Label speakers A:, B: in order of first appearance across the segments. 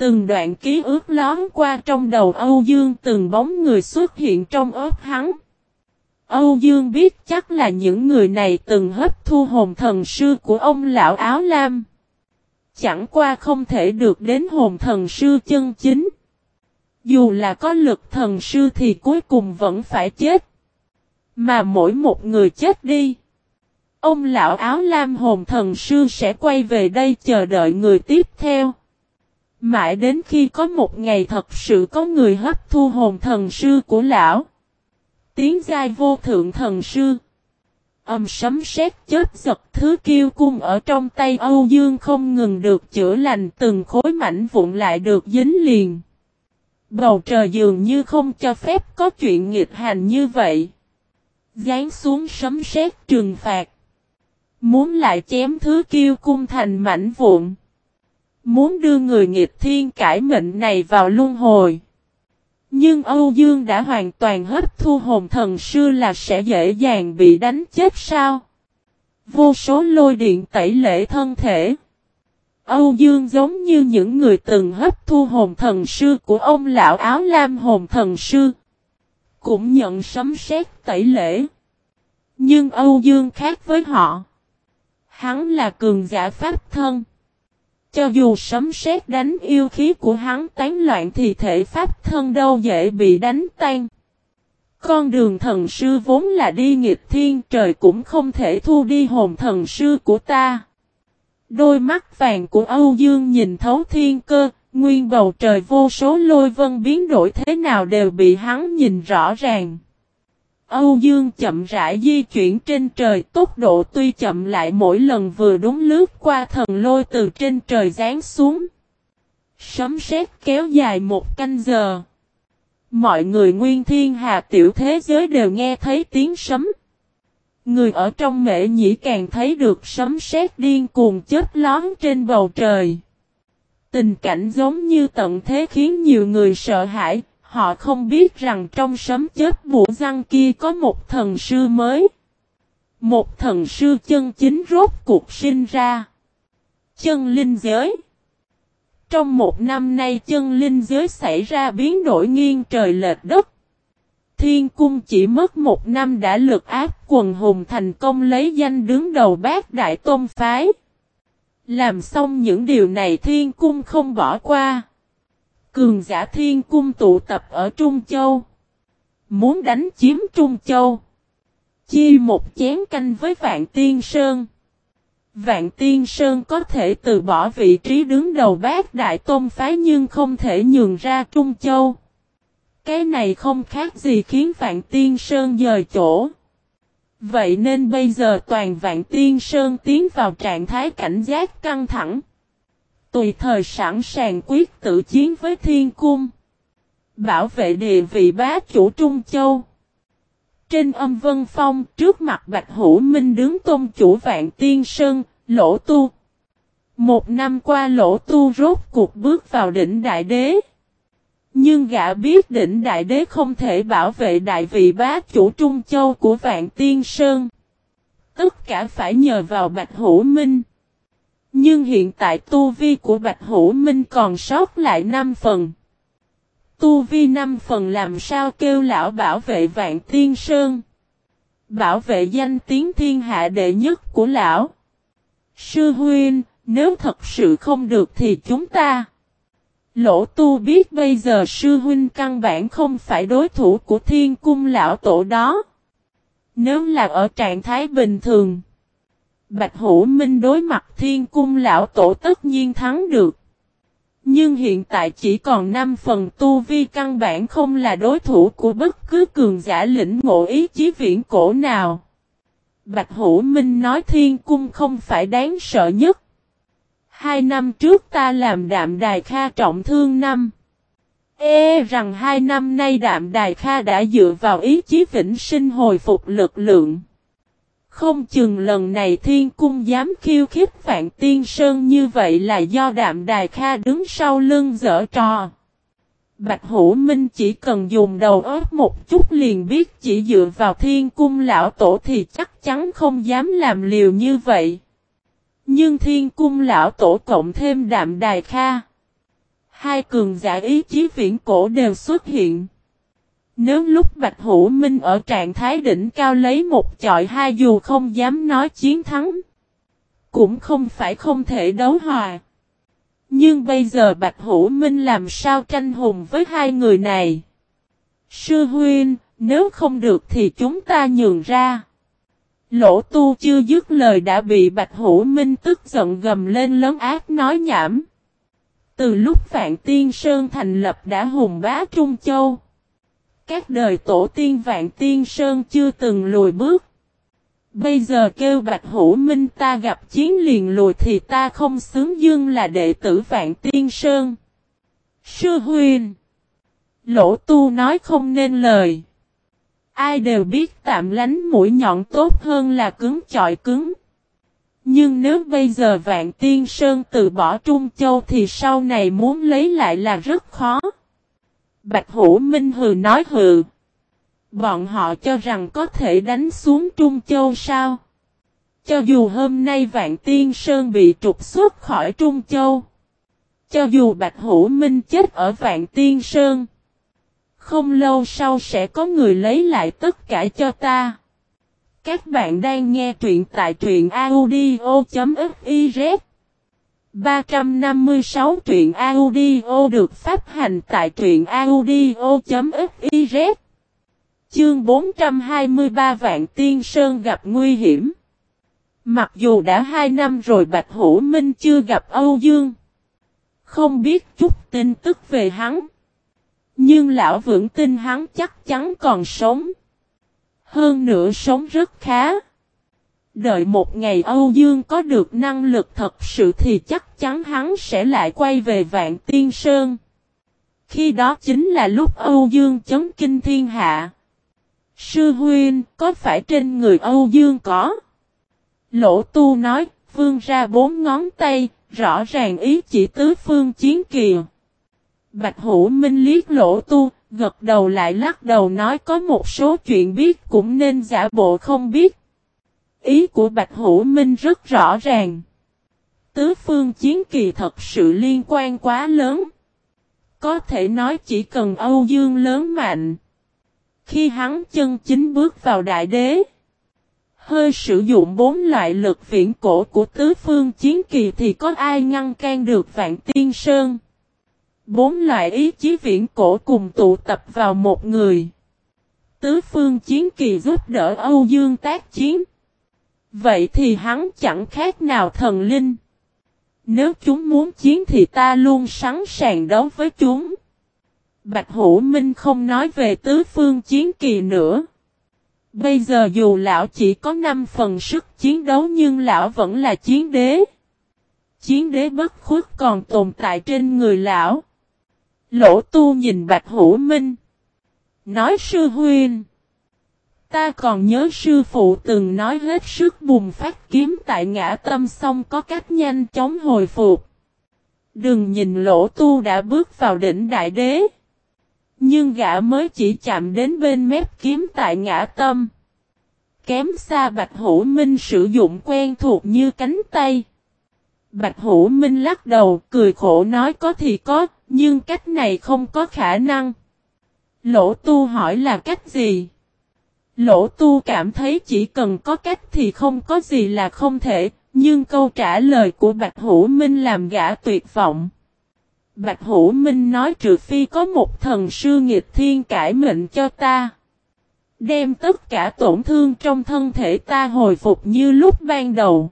A: Từng đoạn ký ức lón qua trong đầu Âu Dương từng bóng người xuất hiện trong ớt hắn. Âu Dương biết chắc là những người này từng hấp thu hồn thần sư của ông lão áo lam. Chẳng qua không thể được đến hồn thần sư chân chính. Dù là có lực thần sư thì cuối cùng vẫn phải chết. Mà mỗi một người chết đi. Ông lão áo lam hồn thần sư sẽ quay về đây chờ đợi người tiếp theo. Mãi đến khi có một ngày thật sự có người hấp thu hồn thần sư của lão. Tiếng giai vô thượng thần sư. Âm sấm sét chết giật thứ kiêu cung ở trong tay Âu Dương không ngừng được chữa lành từng khối mảnh vụn lại được dính liền. Bầu trời dường như không cho phép có chuyện nghịch hành như vậy. Dán xuống sấm sét trừng phạt. Muốn lại chém thứ kiêu cung thành mảnh vụn. Muốn đưa người nghiệp thiên cải mệnh này vào luân hồi. Nhưng Âu Dương đã hoàn toàn hấp thu hồn thần sư là sẽ dễ dàng bị đánh chết sao? Vô số lôi điện tẩy lệ thân thể. Âu Dương giống như những người từng hấp thu hồn thần sư của ông lão áo lam hồn thần sư. Cũng nhận sấm sét tẩy lễ. Nhưng Âu Dương khác với họ. Hắn là cường giả pháp thân. Cho dù sấm sét đánh yêu khí của hắn tán loạn thì thể pháp thân đâu dễ bị đánh tan. Con đường thần sư vốn là đi nghịch thiên trời cũng không thể thu đi hồn thần sư của ta. Đôi mắt vàng của Âu Dương nhìn thấu thiên cơ, nguyên bầu trời vô số lôi vân biến đổi thế nào đều bị hắn nhìn rõ ràng. Âu Dương chậm rãi di chuyển trên trời tốc độ tuy chậm lại mỗi lần vừa đúng lướt qua thần lôi từ trên trời rán xuống. Sấm sét kéo dài một canh giờ. Mọi người nguyên thiên hà tiểu thế giới đều nghe thấy tiếng sấm. Người ở trong mệ nhĩ càng thấy được sấm sét điên cuồng chết lón trên bầu trời. Tình cảnh giống như tận thế khiến nhiều người sợ hãi, Họ không biết rằng trong sấm chết vụ răng kia có một thần sư mới. Một thần sư chân chính rốt cuộc sinh ra. Chân linh giới. Trong một năm nay chân linh giới xảy ra biến đổi nghiêng trời lệch đất. Thiên cung chỉ mất một năm đã lực áp quần hùng thành công lấy danh đứng đầu bát đại tôn phái. Làm xong những điều này thiên cung không bỏ qua. Cường giả thiên cung tụ tập ở Trung Châu. Muốn đánh chiếm Trung Châu. Chi một chén canh với Vạn Tiên Sơn. Vạn Tiên Sơn có thể từ bỏ vị trí đứng đầu bác đại tôn phái nhưng không thể nhường ra Trung Châu. Cái này không khác gì khiến Vạn Tiên Sơn dời chỗ. Vậy nên bây giờ toàn Vạn Tiên Sơn tiến vào trạng thái cảnh giác căng thẳng. Tùy thời sẵn sàng quyết tự chiến với thiên cung. Bảo vệ địa vị bá chủ Trung Châu. Trên âm vân phong trước mặt Bạch Hữu Minh đứng tôn chủ vạn tiên sơn, lỗ tu. Một năm qua lỗ tu rốt cuộc bước vào đỉnh đại đế. Nhưng gã biết đỉnh đại đế không thể bảo vệ đại vị bá chủ Trung Châu của Vạn Tiên Sơn. Tất cả phải nhờ vào Bạch Hữu Minh. Nhưng hiện tại tu vi của Bạch Hữu Minh còn sót lại 5 phần. Tu vi 5 phần làm sao kêu lão bảo vệ vạn tiên sơn. Bảo vệ danh tiếng thiên hạ đệ nhất của lão. Sư huynh, nếu thật sự không được thì chúng ta. Lỗ tu biết bây giờ sư huynh căn bản không phải đối thủ của thiên cung lão tổ đó. Nếu là ở trạng thái bình thường. Bạch Hữu Minh đối mặt thiên cung lão tổ tất nhiên thắng được. Nhưng hiện tại chỉ còn 5 phần tu vi căn bản không là đối thủ của bất cứ cường giả lĩnh ngộ ý chí viễn cổ nào. Bạch Hữu Minh nói thiên cung không phải đáng sợ nhất. Hai năm trước ta làm đạm đài kha trọng thương năm. Ê rằng hai năm nay đạm đài kha đã dựa vào ý chí vĩnh sinh hồi phục lực lượng. Không chừng lần này thiên cung dám khiêu khích Phạn Tiên Sơn như vậy là do đạm đài kha đứng sau lưng dở trò. Bạch Hữu Minh chỉ cần dùng đầu óc một chút liền biết chỉ dựa vào thiên cung lão tổ thì chắc chắn không dám làm liều như vậy. Nhưng thiên cung lão tổ cộng thêm đạm đài kha. Hai cường giả ý chí viễn cổ đều xuất hiện. Nếu lúc Bạch Hữu Minh ở trạng thái đỉnh cao lấy một chọi hai dù không dám nói chiến thắng. Cũng không phải không thể đấu hòa. Nhưng bây giờ Bạch Hữu Minh làm sao tranh hùng với hai người này? Sư huynh, nếu không được thì chúng ta nhường ra. Lỗ tu chưa dứt lời đã bị Bạch Hữu Minh tức giận gầm lên lớn ác nói nhảm. Từ lúc Phạn Tiên Sơn thành lập đã hùng bá Trung Châu. Các đời tổ tiên Vạn Tiên Sơn chưa từng lùi bước. Bây giờ kêu Bạch Hữu Minh ta gặp chiến liền lùi thì ta không xứng dương là đệ tử Vạn Tiên Sơn. Sư Huyền Lỗ Tu nói không nên lời. Ai đều biết tạm lánh mũi nhọn tốt hơn là cứng chọi cứng. Nhưng nếu bây giờ Vạn Tiên Sơn từ bỏ Trung Châu thì sau này muốn lấy lại là rất khó. Bạch Hữu Minh hừ nói hừ. Bọn họ cho rằng có thể đánh xuống Trung Châu sao? Cho dù hôm nay Vạn Tiên Sơn bị trục xuất khỏi Trung Châu. Cho dù Bạch Hữu Minh chết ở Vạn Tiên Sơn. Không lâu sau sẽ có người lấy lại tất cả cho ta. Các bạn đang nghe truyện tại truyện audio.fif 356 truyện audio được phát hành tại truyện audio.fiz Chương 423 Vạn Tiên Sơn gặp nguy hiểm. Mặc dù đã 2 năm rồi Bạch Hữu Minh chưa gặp Âu Dương, Không biết chút tin tức về hắn. Nhưng lão vững tin hắn chắc chắn còn sống. Hơn nữa sống rất khá. Đợi một ngày Âu Dương có được năng lực thật sự thì chắc chắn hắn sẽ lại quay về Vạn Tiên Sơn. Khi đó chính là lúc Âu Dương chấn kinh thiên hạ. Sư huynh, có phải trên người Âu Dương có? Lỗ tu nói, vương ra bốn ngón tay, rõ ràng ý chỉ tứ phương chiến kìa. Bạch Hữu Minh liếc lỗ tu, gật đầu lại lắc đầu nói có một số chuyện biết cũng nên giả bộ không biết. Ý của Bạch Hữu Minh rất rõ ràng. Tứ phương chiến kỳ thật sự liên quan quá lớn. Có thể nói chỉ cần Âu Dương lớn mạnh. Khi hắn chân chính bước vào đại đế. Hơi sử dụng bốn loại lực viễn cổ của tứ phương chiến kỳ thì có ai ngăn can được vạn tiên sơn. Bốn loại ý chí viễn cổ cùng tụ tập vào một người. Tứ phương chiến kỳ giúp đỡ Âu Dương tác chiến. Vậy thì hắn chẳng khác nào thần linh. Nếu chúng muốn chiến thì ta luôn sẵn sàng đấu với chúng. Bạch Hữu Minh không nói về tứ phương chiến kỳ nữa. Bây giờ dù lão chỉ có 5 phần sức chiến đấu nhưng lão vẫn là chiến đế. Chiến đế bất khuất còn tồn tại trên người lão. Lỗ tu nhìn Bạch Hữu Minh. Nói sư huynh. Ta còn nhớ sư phụ từng nói hết sức bùng phát kiếm tại ngã tâm xong có cách nhanh chóng hồi phục. Đừng nhìn lỗ tu đã bước vào đỉnh đại đế. Nhưng gã mới chỉ chạm đến bên mép kiếm tại ngã tâm. Kém xa Bạch Hữu Minh sử dụng quen thuộc như cánh tay. Bạch Hữu Minh lắc đầu cười khổ nói có thì có, nhưng cách này không có khả năng. Lỗ tu hỏi là cách gì? Lỗ tu cảm thấy chỉ cần có cách thì không có gì là không thể, nhưng câu trả lời của Bạch Hữu Minh làm gã tuyệt vọng. Bạch Hữu Minh nói trừ phi có một thần sư nghịch thiên cải mệnh cho ta. Đem tất cả tổn thương trong thân thể ta hồi phục như lúc ban đầu.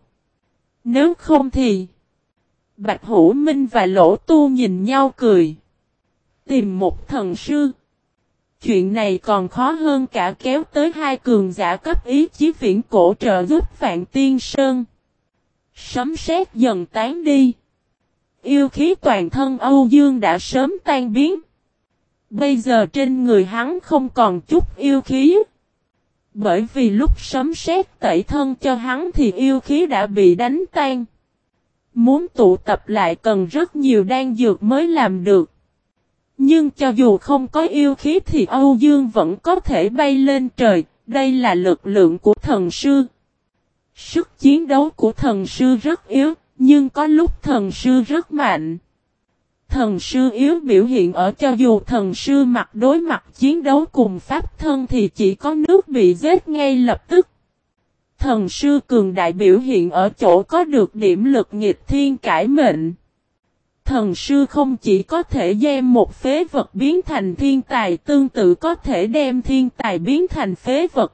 A: Nếu không thì... Bạch Hữu Minh và Lỗ Tu nhìn nhau cười. Tìm một thần sư. Chuyện này còn khó hơn cả kéo tới hai cường giả cấp ý chí viễn cổ trợ giúp Phạn Tiên Sơn. Sấm sét dần tán đi. Yêu khí toàn thân Âu Dương đã sớm tan biến. Bây giờ trên người hắn không còn chút yêu khí. Bởi vì lúc sấm sét tẩy thân cho hắn thì yêu khí đã bị đánh tan. Muốn tụ tập lại cần rất nhiều đan dược mới làm được. Nhưng cho dù không có yêu khí thì Âu Dương vẫn có thể bay lên trời, đây là lực lượng của thần sư. Sức chiến đấu của thần sư rất yếu, nhưng có lúc thần sư rất mạnh. Thần sư yếu biểu hiện ở cho dù thần sư mặt đối mặt chiến đấu cùng pháp thân thì chỉ có nước bị giết ngay lập tức. Thần sư cường đại biểu hiện ở chỗ có được điểm lực nghịch thiên cải mệnh. Thần sư không chỉ có thể đem một phế vật biến thành thiên tài, tương tự có thể đem thiên tài biến thành phế vật.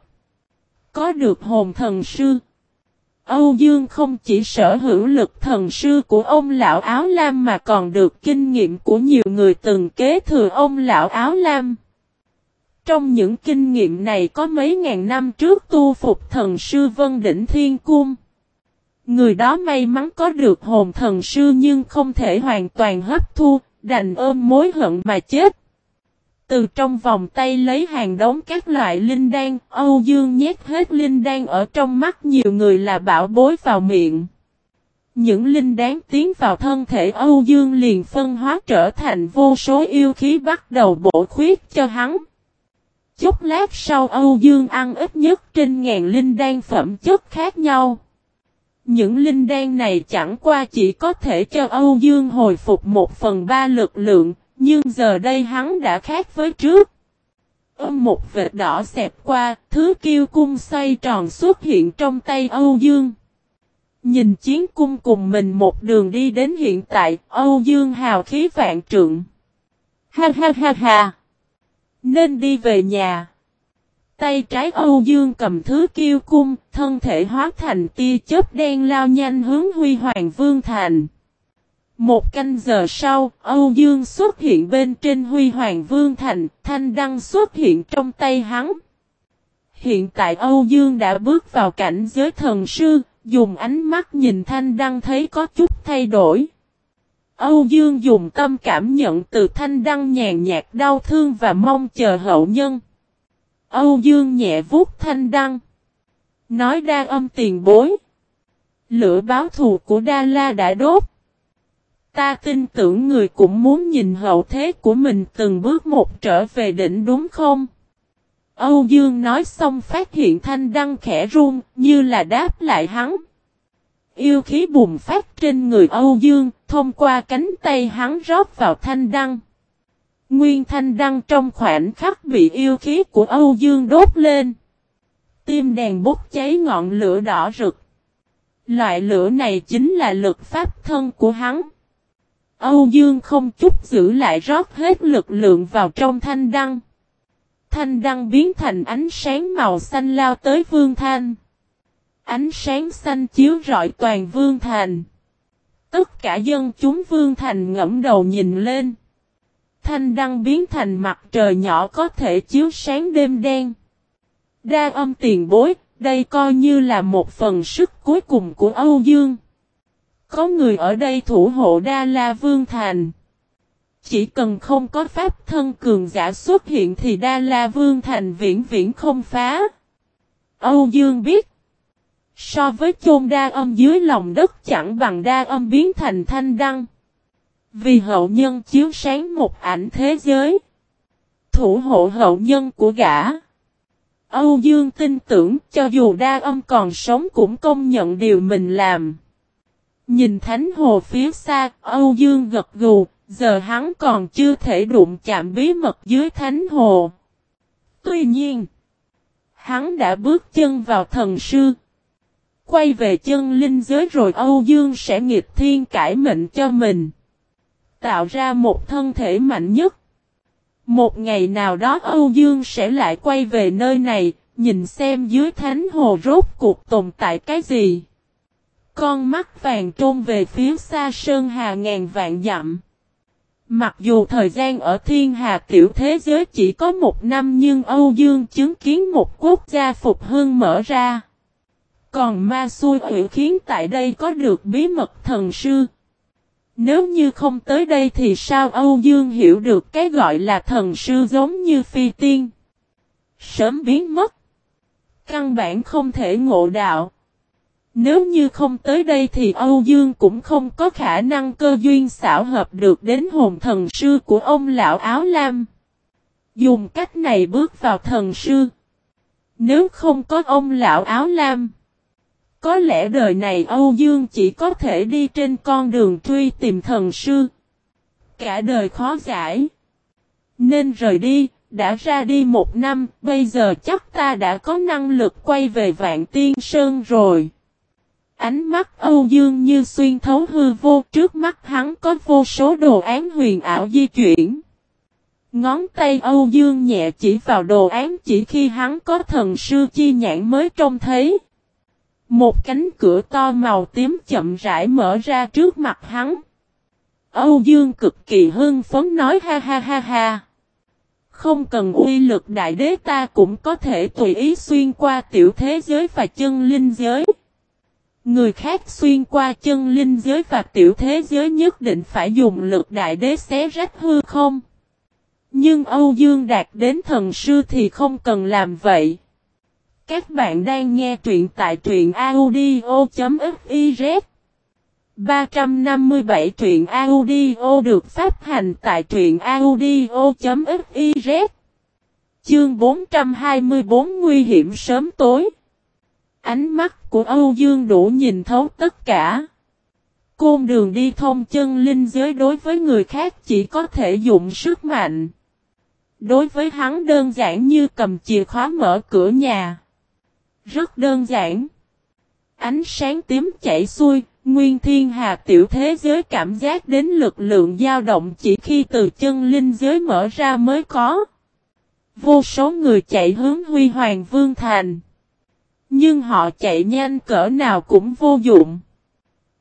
A: Có được hồn thần sư. Âu Dương không chỉ sở hữu lực thần sư của ông lão áo lam mà còn được kinh nghiệm của nhiều người từng kế thừa ông lão áo lam. Trong những kinh nghiệm này có mấy ngàn năm trước tu phục thần sư Vân Đỉnh Thiên Cung. Người đó may mắn có được hồn thần sư nhưng không thể hoàn toàn hấp thu, đành ôm mối hận mà chết. Từ trong vòng tay lấy hàng đống các loại linh đan, Âu Dương nhét hết linh đan ở trong mắt nhiều người là bảo bối vào miệng. Những linh đan tiến vào thân thể Âu Dương liền phân hóa trở thành vô số yêu khí bắt đầu bổ khuyết cho hắn. Chút lát sau Âu Dương ăn ít nhất trên ngàn linh đan phẩm chất khác nhau. Những linh đan này chẳng qua chỉ có thể cho Âu Dương hồi phục một phần ba lực lượng, nhưng giờ đây hắn đã khác với trước. Âm một vệt đỏ xẹp qua, thứ kiêu cung xoay tròn xuất hiện trong tay Âu Dương. Nhìn chiến cung cùng mình một đường đi đến hiện tại, Âu Dương hào khí vạn trượng. Ha ha ha ha! Nên đi về nhà. Tay trái Âu Dương cầm thứ kiêu cung, thân thể hóa thành tia chớp đen lao nhanh hướng Huy Hoàng Vương Thành. Một canh giờ sau, Âu Dương xuất hiện bên trên Huy Hoàng Vương Thành, thanh đăng xuất hiện trong tay hắn. Hiện tại Âu Dương đã bước vào cảnh giới thần sư, dùng ánh mắt nhìn thanh đăng thấy có chút thay đổi. Âu Dương dùng tâm cảm nhận từ thanh đăng nhàn nhạt đau thương và mong chờ hậu nhân. Âu Dương nhẹ vuốt thanh đăng. Nói đa âm tiền bối. Lửa báo thù của Đa La đã đốt. Ta tin tưởng người cũng muốn nhìn hậu thế của mình từng bước một trở về đỉnh đúng không? Âu Dương nói xong phát hiện thanh đăng khẽ run như là đáp lại hắn. Yêu khí bùng phát trên người Âu Dương, thông qua cánh tay hắn rót vào thanh đăng. Nguyên thanh đăng trong khoảnh khắc bị yêu khí của Âu Dương đốt lên. Tim đèn bốc cháy ngọn lửa đỏ rực. Loại lửa này chính là lực pháp thân của hắn. Âu Dương không chút giữ lại rót hết lực lượng vào trong thanh đăng. Thanh đăng biến thành ánh sáng màu xanh lao tới Vương Thanh. Ánh sáng xanh chiếu rọi toàn Vương Thành. Tất cả dân chúng Vương Thành ngẫm đầu nhìn lên. Thanh đăng biến thành mặt trời nhỏ có thể chiếu sáng đêm đen. Đa âm tiền bối, đây coi như là một phần sức cuối cùng của Âu Dương. Có người ở đây thủ hộ Đa La Vương Thành. Chỉ cần không có pháp thân cường giả xuất hiện thì Đa La Vương Thành viễn viễn không phá. Âu Dương biết. So với chôn đa âm dưới lòng đất chẳng bằng đa âm biến thành thanh đăng. Vì hậu nhân chiếu sáng một ảnh thế giới. Thủ hộ hậu nhân của gã. Âu Dương tin tưởng cho dù đa âm còn sống cũng công nhận điều mình làm. Nhìn thánh hồ phía xa, Âu Dương gật gù, giờ hắn còn chưa thể đụng chạm bí mật dưới thánh hồ. Tuy nhiên, hắn đã bước chân vào thần sư. Quay về chân linh giới rồi Âu Dương sẽ nghịch thiên cải mệnh cho mình. Tạo ra một thân thể mạnh nhất. Một ngày nào đó Âu Dương sẽ lại quay về nơi này, nhìn xem dưới thánh hồ rốt cuộc tồn tại cái gì. Con mắt vàng trôn về phía xa sơn hà ngàn vạn dặm. Mặc dù thời gian ở thiên hà tiểu thế giới chỉ có một năm nhưng Âu Dương chứng kiến một quốc gia phục hưng mở ra. Còn ma xui ủy khiến tại đây có được bí mật thần sư. Nếu như không tới đây thì sao Âu Dương hiểu được cái gọi là thần sư giống như phi tiên. Sớm biến mất. Căn bản không thể ngộ đạo. Nếu như không tới đây thì Âu Dương cũng không có khả năng cơ duyên xảo hợp được đến hồn thần sư của ông lão áo lam. Dùng cách này bước vào thần sư. Nếu không có ông lão áo lam. Có lẽ đời này Âu Dương chỉ có thể đi trên con đường truy tìm thần sư. cả đời khó giải. Nên rời đi, đã ra đi một năm, bây giờ chắc ta đã có năng lực quay về Vạn Tiên Sơn rồi. Ánh mắt Âu Dương như xuyên thấu hư vô trước mắt hắn có vô số đồ án huyền ảo di chuyển. Ngón tay Âu Dương nhẹ chỉ vào đồ án chỉ khi hắn có thần sư chi nhãn mới trông thấy. Một cánh cửa to màu tím chậm rãi mở ra trước mặt hắn. Âu Dương cực kỳ hưng phấn nói ha ha ha ha. Không cần uy lực đại đế ta cũng có thể tùy ý xuyên qua tiểu thế giới và chân linh giới. Người khác xuyên qua chân linh giới và tiểu thế giới nhất định phải dùng lực đại đế xé rách hư không. Nhưng Âu Dương đạt đến thần sư thì không cần làm vậy. Các bạn đang nghe truyện tại truyện audio.fiz 357 truyện audio được phát hành tại truyện audio.fiz Chương 424 Nguy hiểm sớm tối Ánh mắt của Âu Dương đủ nhìn thấu tất cả. Côn đường đi thông chân linh giới đối với người khác chỉ có thể dụng sức mạnh. Đối với hắn đơn giản như cầm chìa khóa mở cửa nhà. Rất đơn giản. Ánh sáng tím chảy xuôi, nguyên thiên hà tiểu thế giới cảm giác đến lực lượng dao động chỉ khi từ chân linh giới mở ra mới có. Vô số người chạy hướng Huy Hoàng Vương Thành. Nhưng họ chạy nhanh cỡ nào cũng vô dụng.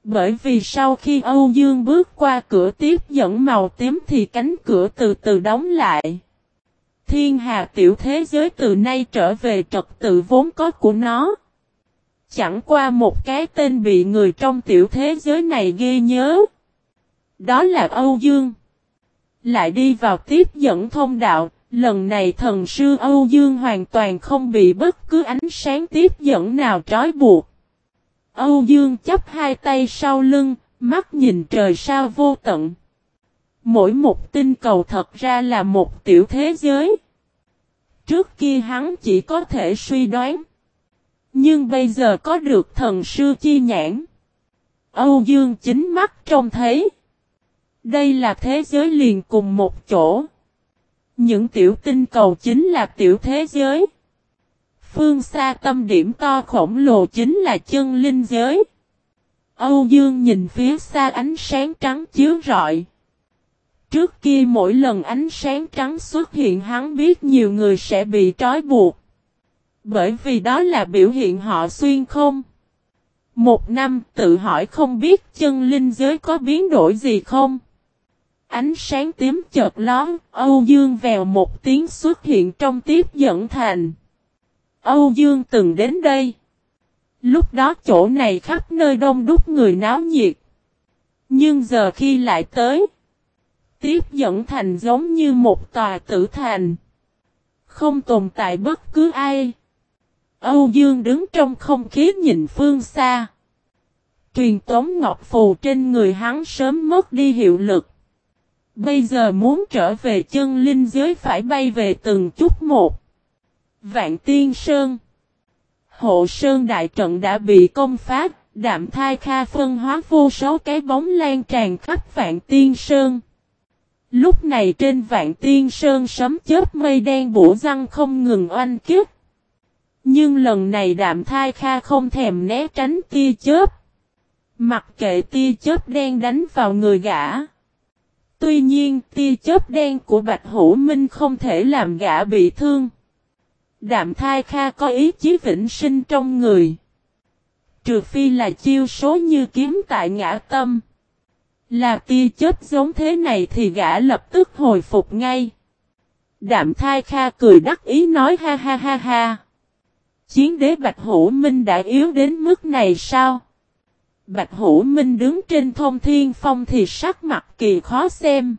A: Bởi vì sau khi Âu Dương bước qua cửa tiếp dẫn màu tím thì cánh cửa từ từ đóng lại. Thiên hà tiểu thế giới từ nay trở về trật tự vốn có của nó. Chẳng qua một cái tên bị người trong tiểu thế giới này ghi nhớ. Đó là Âu Dương. Lại đi vào tiếp dẫn thông đạo, lần này thần sư Âu Dương hoàn toàn không bị bất cứ ánh sáng tiếp dẫn nào trói buộc. Âu Dương chấp hai tay sau lưng, mắt nhìn trời sao vô tận. Mỗi một tinh cầu thật ra là một tiểu thế giới. Trước kia hắn chỉ có thể suy đoán. Nhưng bây giờ có được thần sư chi nhãn. Âu Dương chính mắt trông thấy. Đây là thế giới liền cùng một chỗ. Những tiểu tinh cầu chính là tiểu thế giới. Phương xa tâm điểm to khổng lồ chính là chân linh giới. Âu Dương nhìn phía xa ánh sáng trắng chiếu rọi. Trước kia mỗi lần ánh sáng trắng xuất hiện hắn biết nhiều người sẽ bị trói buộc. Bởi vì đó là biểu hiện họ xuyên không. Một năm tự hỏi không biết chân linh giới có biến đổi gì không. Ánh sáng tím chợt lón, Âu Dương vèo một tiếng xuất hiện trong tiếp dẫn thành. Âu Dương từng đến đây. Lúc đó chỗ này khắp nơi đông đúc người náo nhiệt. Nhưng giờ khi lại tới, tiếp dẫn thành giống như một tòa tử thành. Không tồn tại bất cứ ai. Âu Dương đứng trong không khí nhìn phương xa. Truyền tống ngọc phù trên người hắn sớm mất đi hiệu lực. Bây giờ muốn trở về chân linh giới phải bay về từng chút một. Vạn Tiên Sơn Hộ Sơn Đại Trận đã bị công phá, đạm thai kha phân hóa vô số cái bóng lan tràn khắp Vạn Tiên Sơn. Lúc này trên Vạn Tiên Sơn sấm chớp mây đen bổ răng không ngừng oanh kiếp. Nhưng lần này đạm thai kha không thèm né tránh tia chớp. Mặc kệ tia chớp đen đánh vào người gã. Tuy nhiên, tia chớp đen của Bạch Hữu Minh không thể làm gã bị thương. Đạm thai kha có ý chí vĩnh sinh trong người. Trừ phi là chiêu số như kiếm tại ngã tâm. Là tia chết giống thế này thì gã lập tức hồi phục ngay. Đạm thai kha cười đắc ý nói ha ha ha ha. Chiến đế Bạch Hữu Minh đã yếu đến mức này sao? Bạch Hữu Minh đứng trên thông thiên phong thì sắc mặt kỳ khó xem.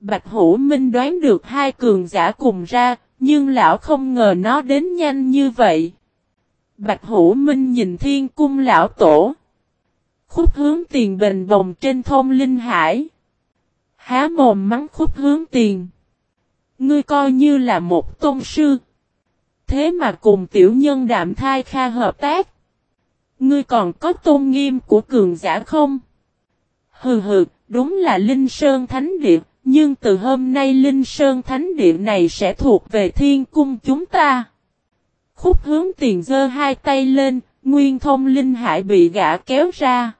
A: Bạch Hữu Minh đoán được hai cường giả cùng ra, nhưng lão không ngờ nó đến nhanh như vậy. Bạch Hữu Minh nhìn thiên cung lão tổ. Khúc hướng tiền bền bồng trên thôn linh hải. Há mồm mắng khúc hướng tiền. Ngươi coi như là một tôn sư. Thế mà cùng tiểu nhân đạm thai kha hợp tác. Ngươi còn có tôn nghiêm của cường giả không? Hừ hừ, đúng là Linh Sơn Thánh Địa, nhưng từ hôm nay Linh Sơn Thánh Địa này sẽ thuộc về thiên cung chúng ta. Khúc hướng tiền giơ hai tay lên, nguyên thông linh hải bị gã kéo ra.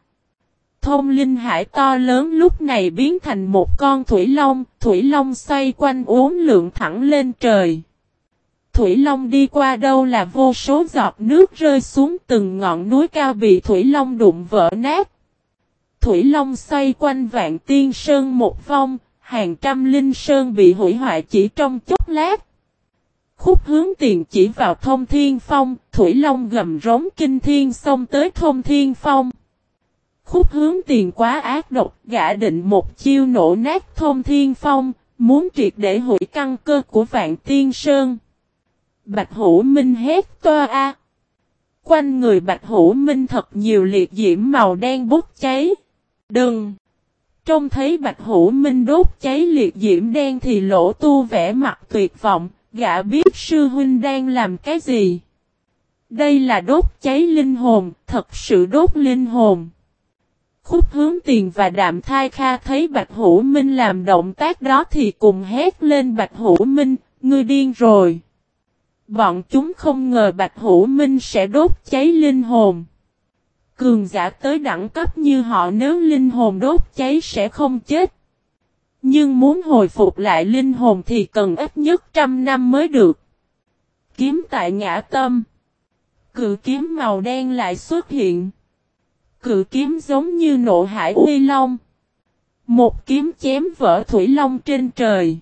A: Thông linh hải to lớn lúc này biến thành một con thủy long, thủy long xoay quanh uốn lượn thẳng lên trời. Thủy long đi qua đâu là vô số giọt nước rơi xuống từng ngọn núi cao bị thủy long đụng vỡ nát. Thủy long xoay quanh vạn tiên sơn một vong, hàng trăm linh sơn bị hủy hoại chỉ trong chốc lát. Khúc hướng tiền chỉ vào thông thiên phong, Thủy Long gầm rống kinh thiên xông tới thông thiên phong. Khúc hướng tiền quá ác độc, gã định một chiêu nổ nát thông thiên phong, muốn triệt để hủy căn cơ của vạn tiên sơn. Bạch Hữu Minh hét toa a. Quanh người Bạch Hữu Minh thật nhiều liệt diễm màu đen bốc cháy. Đừng! Trông thấy Bạch Hữu Minh đốt cháy liệt diễm đen thì lỗ tu vẻ mặt tuyệt vọng, gã biết sư huynh đang làm cái gì. Đây là đốt cháy linh hồn, thật sự đốt linh hồn. Khúc hướng tiền và đạm thai kha thấy Bạch Hữu Minh làm động tác đó thì cùng hét lên Bạch Hữu Minh, ngươi điên rồi. Bọn chúng không ngờ Bạch Hữu Minh sẽ đốt cháy linh hồn. Cường giả tới đẳng cấp như họ nếu linh hồn đốt cháy sẽ không chết. Nhưng muốn hồi phục lại linh hồn thì cần ít nhất trăm năm mới được. Kiếm tại ngã tâm. Cự kiếm màu đen lại xuất hiện. Cự kiếm giống như nộ hải uy long. Một kiếm chém vỡ thủy long trên trời.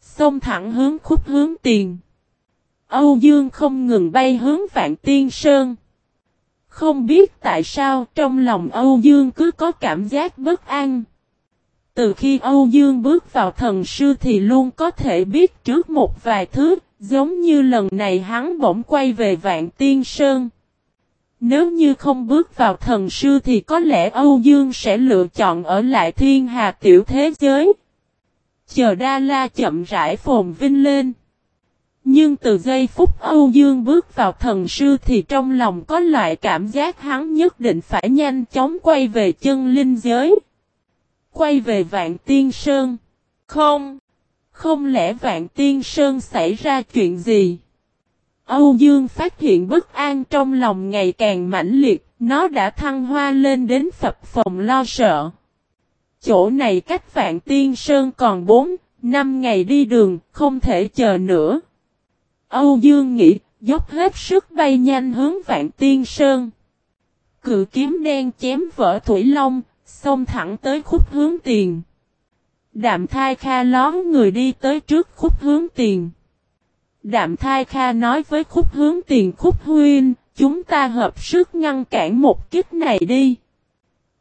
A: Xông thẳng hướng khúc hướng tiền. Âu Dương không ngừng bay hướng Vạn Tiên Sơn. Không biết tại sao trong lòng Âu Dương cứ có cảm giác bất an. Từ khi Âu Dương bước vào thần sư thì luôn có thể biết trước một vài thứ, giống như lần này hắn bỗng quay về Vạn Tiên Sơn. Nếu như không bước vào thần sư thì có lẽ Âu Dương sẽ lựa chọn ở lại thiên hà tiểu thế giới. Chờ Đa La chậm rãi phồn vinh lên. Nhưng từ giây phút Âu Dương bước vào thần sư thì trong lòng có loại cảm giác hắn nhất định phải nhanh chóng quay về chân linh giới. Quay về Vạn Tiên Sơn. Không. Không lẽ Vạn Tiên Sơn xảy ra chuyện gì? Âu Dương phát hiện bất an trong lòng ngày càng mãnh liệt, nó đã thăng hoa lên đến phập phòng lo sợ. Chỗ này cách Vạn Tiên Sơn còn 4, 5 ngày đi đường, không thể chờ nữa. Âu Dương nghĩ, dốc hết sức bay nhanh hướng Vạn Tiên Sơn. Cự kiếm đen chém vỡ Thủy Long, xông thẳng tới khúc hướng tiền. Đạm thai kha lón người đi tới trước khúc hướng tiền. Đạm thai kha nói với khúc hướng tiền khúc huyên, chúng ta hợp sức ngăn cản một kiếp này đi.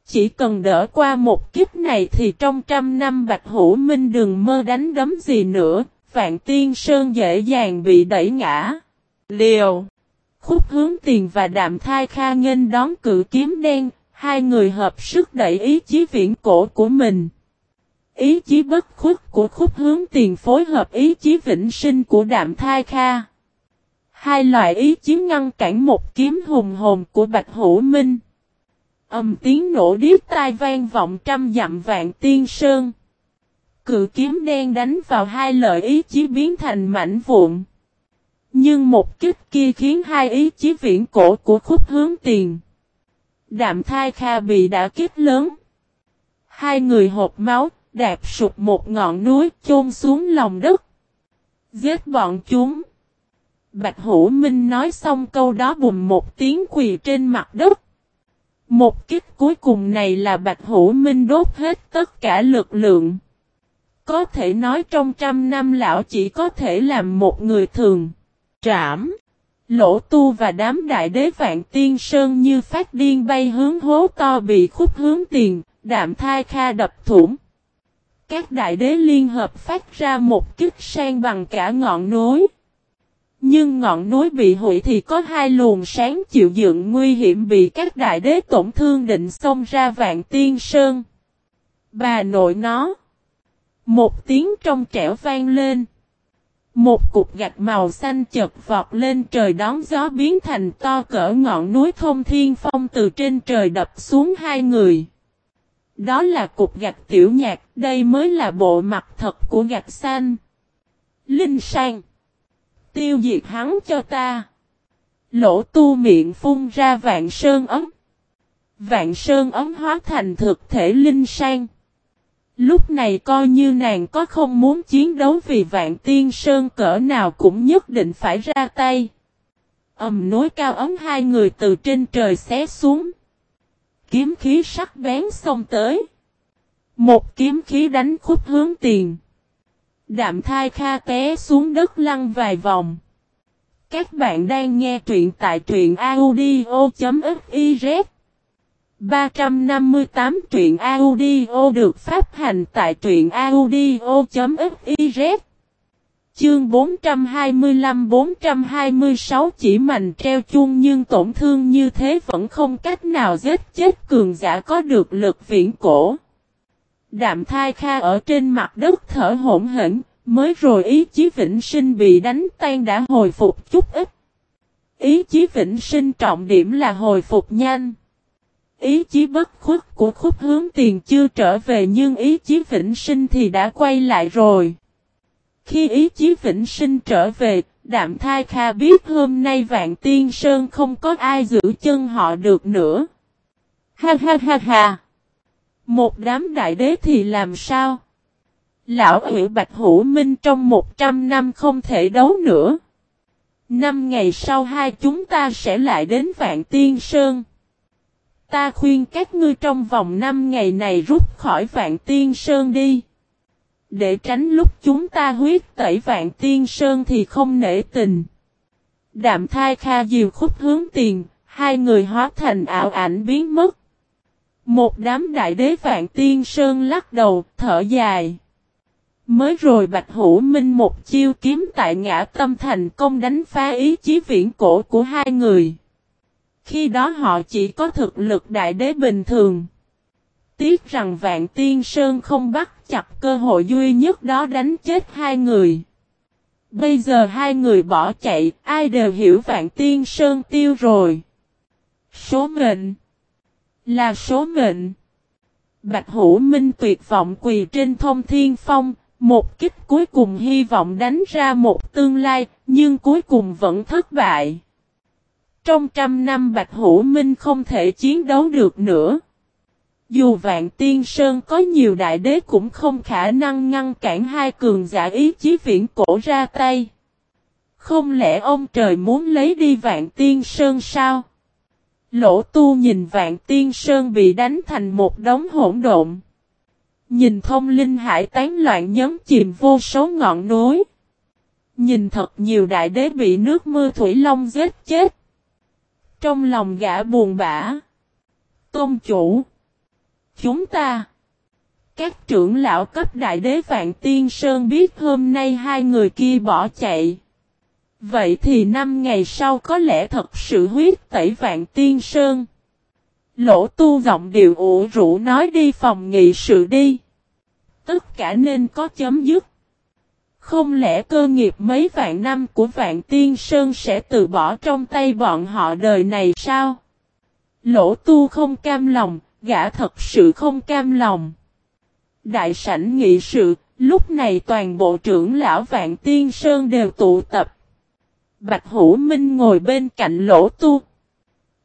A: Chỉ cần đỡ qua một kiếp này thì trong trăm năm Bạch Hữu Minh đừng mơ đánh đấm gì nữa, Vạn Tiên Sơn dễ dàng bị đẩy ngã. Liều! Khúc hướng tiền và đạm thai kha nghênh đón cự kiếm đen, hai người hợp sức đẩy ý chí viễn cổ của mình. Ý chí bất khuất của khúc hướng tiền phối hợp ý chí vĩnh sinh của đạm thai kha. Hai loại ý chí ngăn cản một kiếm hùng hồn của Bạch Hữu Minh. Âm tiếng nổ điếc tai vang vọng trăm dặm vạn tiên sơn. Cự kiếm đen đánh vào hai lợi ý chí biến thành mảnh vụn. Nhưng một kích kia khiến hai ý chí viễn cổ của khúc hướng tiền. Đạm thai kha bị đã kích lớn. Hai người hộp máu, đạp sụp một ngọn núi chôn xuống lòng đất. Giết bọn chúng. Bạch Hữu Minh nói xong câu đó bùm một tiếng quỳ trên mặt đất. Một kích cuối cùng này là Bạch Hữu Minh đốt hết tất cả lực lượng. Có thể nói trong trăm năm lão chỉ có thể làm một người thường. Trảm. Lỗ tu và đám đại đế vạn tiên sơn như phát điên bay hướng hố to bị khúc hướng tiền, đạm thai kha đập thủng. Các đại đế liên hợp phát ra một kích sang bằng cả ngọn núi. Nhưng ngọn núi bị hủy thì có hai luồng sáng chịu dựng nguy hiểm bị các đại đế tổn thương định xông ra vạn tiên sơn. Bà nội nó. Một tiếng trong trẻo vang lên. Một cục gạch màu xanh chật vọt lên trời đón gió biến thành to cỡ ngọn núi thông thiên phong từ trên trời đập xuống hai người. Đó là cục gạch tiểu nhạc, đây mới là bộ mặt thật của gạch xanh. Linh sang. Tiêu diệt hắn cho ta. Lỗ tu miệng phun ra vạn sơn ấm. Vạn sơn ấm hóa thành thực thể linh sang. Lúc này coi như nàng có không muốn chiến đấu vì vạn tiên sơn cỡ nào cũng nhất định phải ra tay. Ẩm nối cao ấm hai người từ trên trời xé xuống. Kiếm khí sắc bén xông tới. Một kiếm khí đánh khúc hướng tiền. Đạm thai kha té xuống đất lăn vài vòng. Các bạn đang nghe truyện tại truyện audio.fiz 358 truyện audio được phát hành tại truyện audio.fiz Chương 425-426 chỉ mạnh treo chuông nhưng tổn thương như thế vẫn không cách nào giết chết cường giả có được lực viễn cổ. Đạm thai kha ở trên mặt đất thở hỗn hển, mới rồi ý chí vĩnh sinh bị đánh tan đã hồi phục chút ít. Ý chí vĩnh sinh trọng điểm là hồi phục nhanh. Ý chí bất khuất của khúc hướng tiền chưa trở về nhưng ý chí vĩnh sinh thì đã quay lại rồi. Khi ý chí vĩnh sinh trở về, đạm thai kha biết hôm nay vạn tiên sơn không có ai giữ chân họ được nữa. Ha ha ha ha! Một đám đại đế thì làm sao? Lão ủy Bạch Hữu Minh trong 100 năm không thể đấu nữa. Năm ngày sau hai chúng ta sẽ lại đến Vạn Tiên Sơn. Ta khuyên các ngươi trong vòng 5 ngày này rút khỏi Vạn Tiên Sơn đi. Để tránh lúc chúng ta huyết tẩy Vạn Tiên Sơn thì không nể tình. Đạm thai kha diều khúc hướng tiền, hai người hóa thành ảo ảnh biến mất. Một đám đại đế Vạn Tiên Sơn lắc đầu, thở dài. Mới rồi Bạch Hữu Minh một chiêu kiếm tại ngã tâm thành công đánh phá ý chí viễn cổ của hai người. Khi đó họ chỉ có thực lực đại đế bình thường. Tiếc rằng Vạn Tiên Sơn không bắt chặt cơ hội duy nhất đó đánh chết hai người. Bây giờ hai người bỏ chạy, ai đều hiểu Vạn Tiên Sơn tiêu rồi. Số mệnh Là số mệnh. Bạch Hữu Minh tuyệt vọng quỳ trên thông thiên phong, một kích cuối cùng hy vọng đánh ra một tương lai, nhưng cuối cùng vẫn thất bại. Trong trăm năm Bạch Hữu Minh không thể chiến đấu được nữa. Dù Vạn Tiên Sơn có nhiều đại đế cũng không khả năng ngăn cản hai cường giả ý chí viễn cổ ra tay. Không lẽ ông trời muốn lấy đi Vạn Tiên Sơn sao? Lỗ tu nhìn Vạn Tiên Sơn bị đánh thành một đống hỗn độn. Nhìn thông linh hải tán loạn nhấn chìm vô số ngọn núi. Nhìn thật nhiều đại đế bị nước mưa thủy long giết chết. Trong lòng gã buồn bã. Tôn chủ. Chúng ta. Các trưởng lão cấp đại đế Vạn Tiên Sơn biết hôm nay hai người kia bỏ chạy. Vậy thì năm ngày sau có lẽ thật sự huyết tẩy Vạn Tiên Sơn. Lỗ tu giọng điệu ủ rũ nói đi phòng nghị sự đi. Tất cả nên có chấm dứt. Không lẽ cơ nghiệp mấy vạn năm của vạn tiên sơn sẽ từ bỏ trong tay bọn họ đời này sao? Lỗ tu không cam lòng, gã thật sự không cam lòng. Đại sảnh nghị sự, lúc này toàn bộ trưởng lão vạn tiên sơn đều tụ tập. Bạch Hữu Minh ngồi bên cạnh lỗ tu.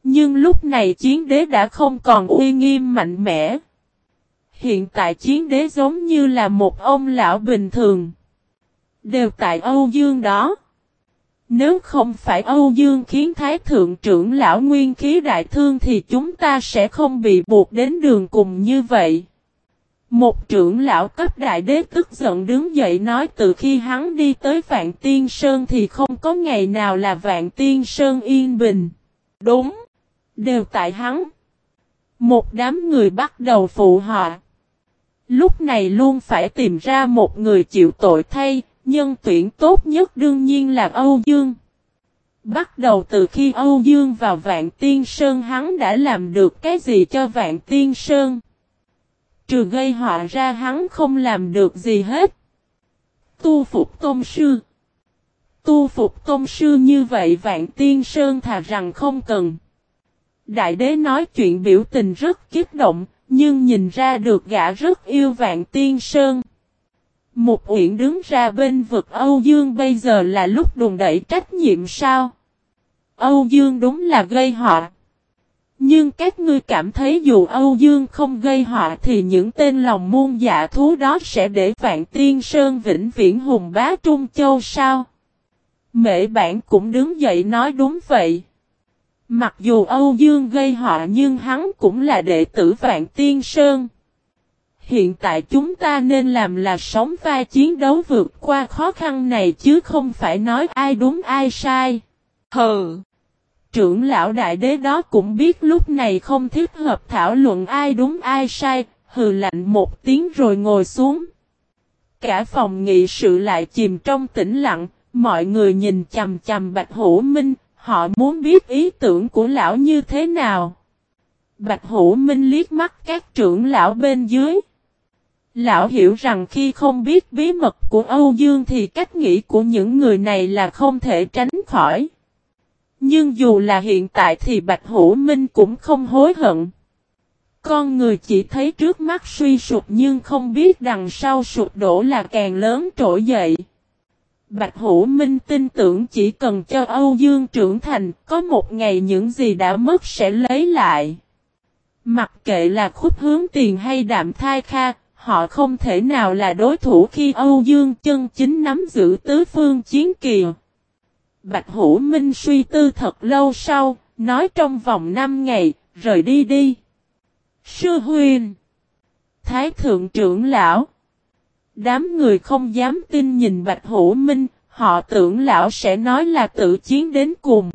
A: Nhưng lúc này chiến đế đã không còn uy nghiêm mạnh mẽ. Hiện tại chiến đế giống như là một ông lão bình thường. Đều tại Âu Dương đó. Nếu không phải Âu Dương khiến Thái Thượng trưởng lão nguyên khí đại thương thì chúng ta sẽ không bị buộc đến đường cùng như vậy. Một trưởng lão cấp đại đế tức giận đứng dậy nói từ khi hắn đi tới Vạn Tiên Sơn thì không có ngày nào là Vạn Tiên Sơn yên bình. Đúng. Đều tại hắn. Một đám người bắt đầu phụ họ. Lúc này luôn phải tìm ra một người chịu tội thay, nhân tuyển tốt nhất đương nhiên là Âu Dương. Bắt đầu từ khi Âu Dương vào Vạn Tiên Sơn hắn đã làm được cái gì cho Vạn Tiên Sơn. Trừ gây họa ra hắn không làm được gì hết. Tu phục tôn sư. Tu phục tôn sư như vậy Vạn Tiên Sơn thà rằng không cần. Đại đế nói chuyện biểu tình rất kích động, Nhưng nhìn ra được gã rất yêu vạn tiên sơn. Một uyển đứng ra bên vực Âu Dương bây giờ là lúc đùn đẩy trách nhiệm sao? Âu Dương đúng là gây họa. Nhưng các ngươi cảm thấy dù Âu Dương không gây họa thì những tên lòng muôn dạ thú đó sẽ để Vạn Tiên Sơn vĩnh viễn hùng bá Trung Châu sao? Mễ bản cũng đứng dậy nói đúng vậy. Mặc dù Âu Dương gây họa nhưng hắn cũng là đệ tử Vạn Tiên Sơn. Hiện tại chúng ta nên làm là sống vai chiến đấu vượt qua khó khăn này chứ không phải nói ai đúng ai sai. Hừ! Trưởng lão đại đế đó cũng biết lúc này không thích hợp thảo luận ai đúng ai sai, hừ lạnh một tiếng rồi ngồi xuống. Cả phòng nghị sự lại chìm trong tĩnh lặng, mọi người nhìn chầm chầm Bạch Hữu Minh, họ muốn biết ý tưởng của lão như thế nào. Bạch Hữu Minh liếc mắt các trưởng lão bên dưới. Lão hiểu rằng khi không biết bí mật của Âu Dương thì cách nghĩ của những người này là không thể tránh khỏi. Nhưng dù là hiện tại thì Bạch Hữu Minh cũng không hối hận. Con người chỉ thấy trước mắt suy sụp nhưng không biết đằng sau sụp đổ là càng lớn trỗi dậy. Bạch Hữu Minh tin tưởng chỉ cần cho Âu Dương trưởng thành, có một ngày những gì đã mất sẽ lấy lại. Mặc kệ là khúc hướng tiền hay đạm thai kha, họ không thể nào là đối thủ khi Âu Dương chân chính nắm giữ tứ phương chiến kỳ. Bạch Hữu Minh suy tư thật lâu sau, nói trong vòng 5 ngày, rời đi đi. Sư Huyền Thái Thượng trưởng lão Đám người không dám tin nhìn Bạch Hữu Minh, họ tưởng lão sẽ nói là tự chiến đến cùng.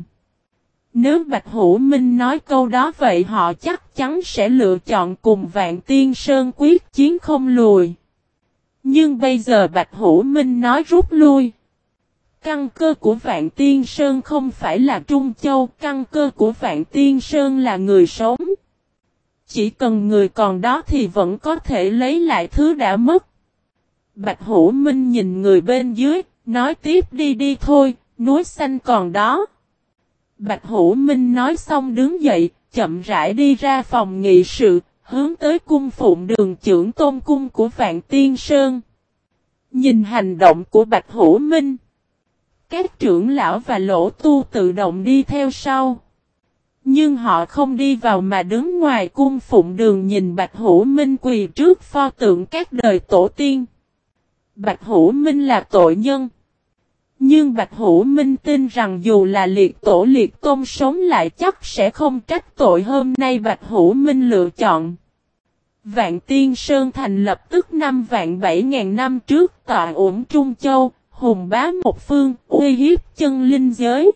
A: Nếu Bạch Hữu Minh nói câu đó vậy họ chắc chắn sẽ lựa chọn cùng Vạn Tiên Sơn quyết chiến không lùi. Nhưng bây giờ Bạch Hữu Minh nói rút lui. Căn cơ của Vạn Tiên Sơn không phải là Trung Châu, căn cơ của Vạn Tiên Sơn là người sống. Chỉ cần người còn đó thì vẫn có thể lấy lại thứ đã mất. Bạch Hữu Minh nhìn người bên dưới, nói tiếp đi đi thôi, núi xanh còn đó. Bạch Hữu Minh nói xong đứng dậy, chậm rãi đi ra phòng nghị sự, hướng tới cung phụng đường trưởng tôn cung của Vạn Tiên Sơn. Nhìn hành động của Bạch Hữu Minh. Các trưởng lão và lỗ tu tự động đi theo sau. Nhưng họ không đi vào mà đứng ngoài cung phụng đường nhìn Bạch Hữu Minh quỳ trước pho tượng các đời tổ tiên. Bạch Hữu Minh là tội nhân. Nhưng Bạch Hữu Minh tin rằng dù là liệt tổ liệt tôn sống lại chắc sẽ không trách tội hôm nay Bạch Hữu Minh lựa chọn. Vạn Tiên Sơn thành lập tức năm vạn bảy ngàn năm trước tọa ổn Trung Châu, hùng bá một phương, uy hiếp chân linh giới.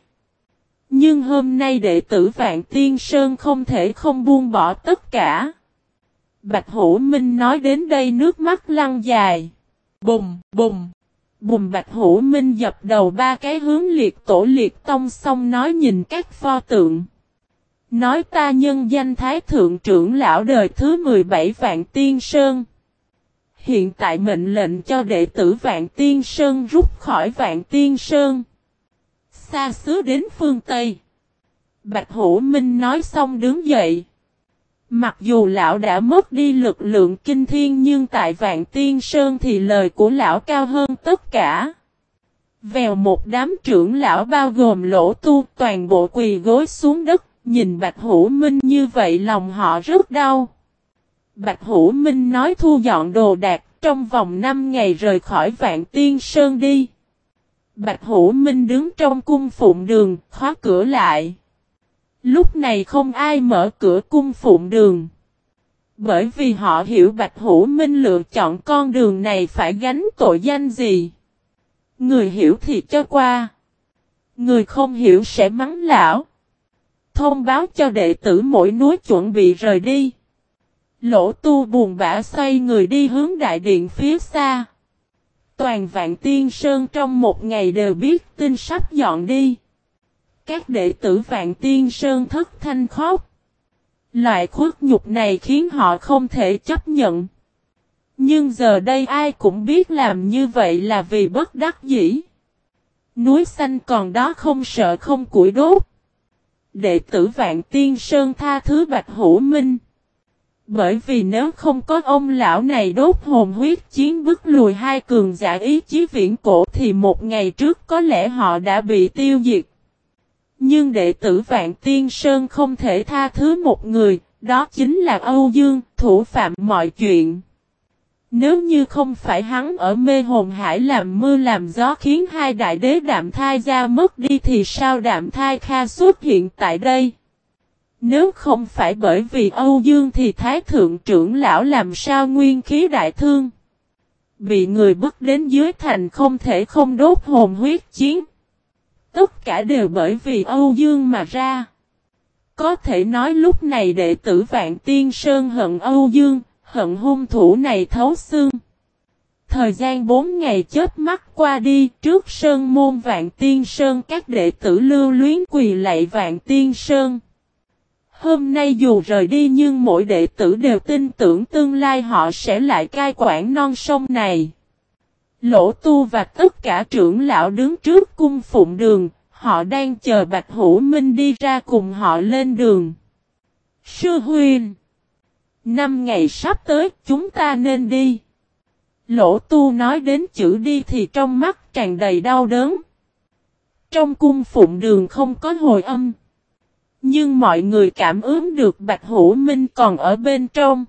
A: Nhưng hôm nay đệ tử Vạn Tiên Sơn không thể không buông bỏ tất cả. Bạch Hữu Minh nói đến đây nước mắt lăn dài. Bùng, bùng. Bùm Bạch Hữu Minh dập đầu ba cái hướng liệt tổ liệt tông xong nói nhìn các pho tượng. Nói ta nhân danh Thái Thượng trưởng lão đời thứ 17 Vạn Tiên Sơn. Hiện tại mệnh lệnh cho đệ tử Vạn Tiên Sơn rút khỏi Vạn Tiên Sơn. Xa xứ đến phương Tây. Bạch Hữu Minh nói xong đứng dậy. Mặc dù lão đã mất đi lực lượng kinh thiên nhưng tại Vạn Tiên Sơn thì lời của lão cao hơn tất cả. Vèo một đám trưởng lão bao gồm lỗ tu toàn bộ quỳ gối xuống đất, nhìn Bạch Hữu Minh như vậy lòng họ rất đau. Bạch Hữu Minh nói thu dọn đồ đạc, trong vòng 5 ngày rời khỏi Vạn Tiên Sơn đi. Bạch Hữu Minh đứng trong cung phụng đường, khóa cửa lại. Lúc này không ai mở cửa cung phụng đường. Bởi vì họ hiểu Bạch Hữu Minh lựa chọn con đường này phải gánh tội danh gì. Người hiểu thì cho qua. Người không hiểu sẽ mắng lão. Thông báo cho đệ tử mỗi núi chuẩn bị rời đi. Lỗ tu buồn bã xoay người đi hướng đại điện phía xa. Toàn vạn tiên sơn trong một ngày đều biết tin sắp dọn đi. Các đệ tử vạn tiên sơn thất thanh khóc. Loại khuất nhục này khiến họ không thể chấp nhận. Nhưng giờ đây ai cũng biết làm như vậy là vì bất đắc dĩ. Núi xanh còn đó không sợ không củi đốt. Đệ tử vạn tiên sơn tha thứ bạch hữu minh. Bởi vì nếu không có ông lão này đốt hồn huyết chiến bức lùi hai cường giả ý chí viễn cổ thì một ngày trước có lẽ họ đã bị tiêu diệt. Nhưng đệ tử Vạn Tiên Sơn không thể tha thứ một người, đó chính là Âu Dương, thủ phạm mọi chuyện. Nếu như không phải hắn ở mê hồn hải làm mưa làm gió khiến hai đại đế đạm thai ra mất đi thì sao đạm thai kha xuất hiện tại đây? Nếu không phải bởi vì Âu Dương thì Thái Thượng trưởng lão làm sao nguyên khí đại thương? Bị người bước đến dưới thành không thể không đốt hồn huyết chiến. Tất cả đều bởi vì Âu Dương mà ra. Có thể nói lúc này đệ tử Vạn Tiên Sơn hận Âu Dương, hận hung thủ này thấu xương. Thời gian 4 ngày chết mắt qua đi, trước Sơn môn Vạn Tiên Sơn các đệ tử lưu luyến quỳ lạy Vạn Tiên Sơn. Hôm nay dù rời đi nhưng mỗi đệ tử đều tin tưởng tương lai họ sẽ lại cai quản non sông này. Lỗ tu và tất cả trưởng lão đứng trước cung phụng đường, họ đang chờ Bạch Hữu Minh đi ra cùng họ lên đường. Sư Huyền Năm ngày sắp tới chúng ta nên đi. Lỗ tu nói đến chữ đi thì trong mắt tràn đầy đau đớn. Trong cung phụng đường không có hồi âm. Nhưng mọi người cảm ứng được Bạch Hữu Minh còn ở bên trong.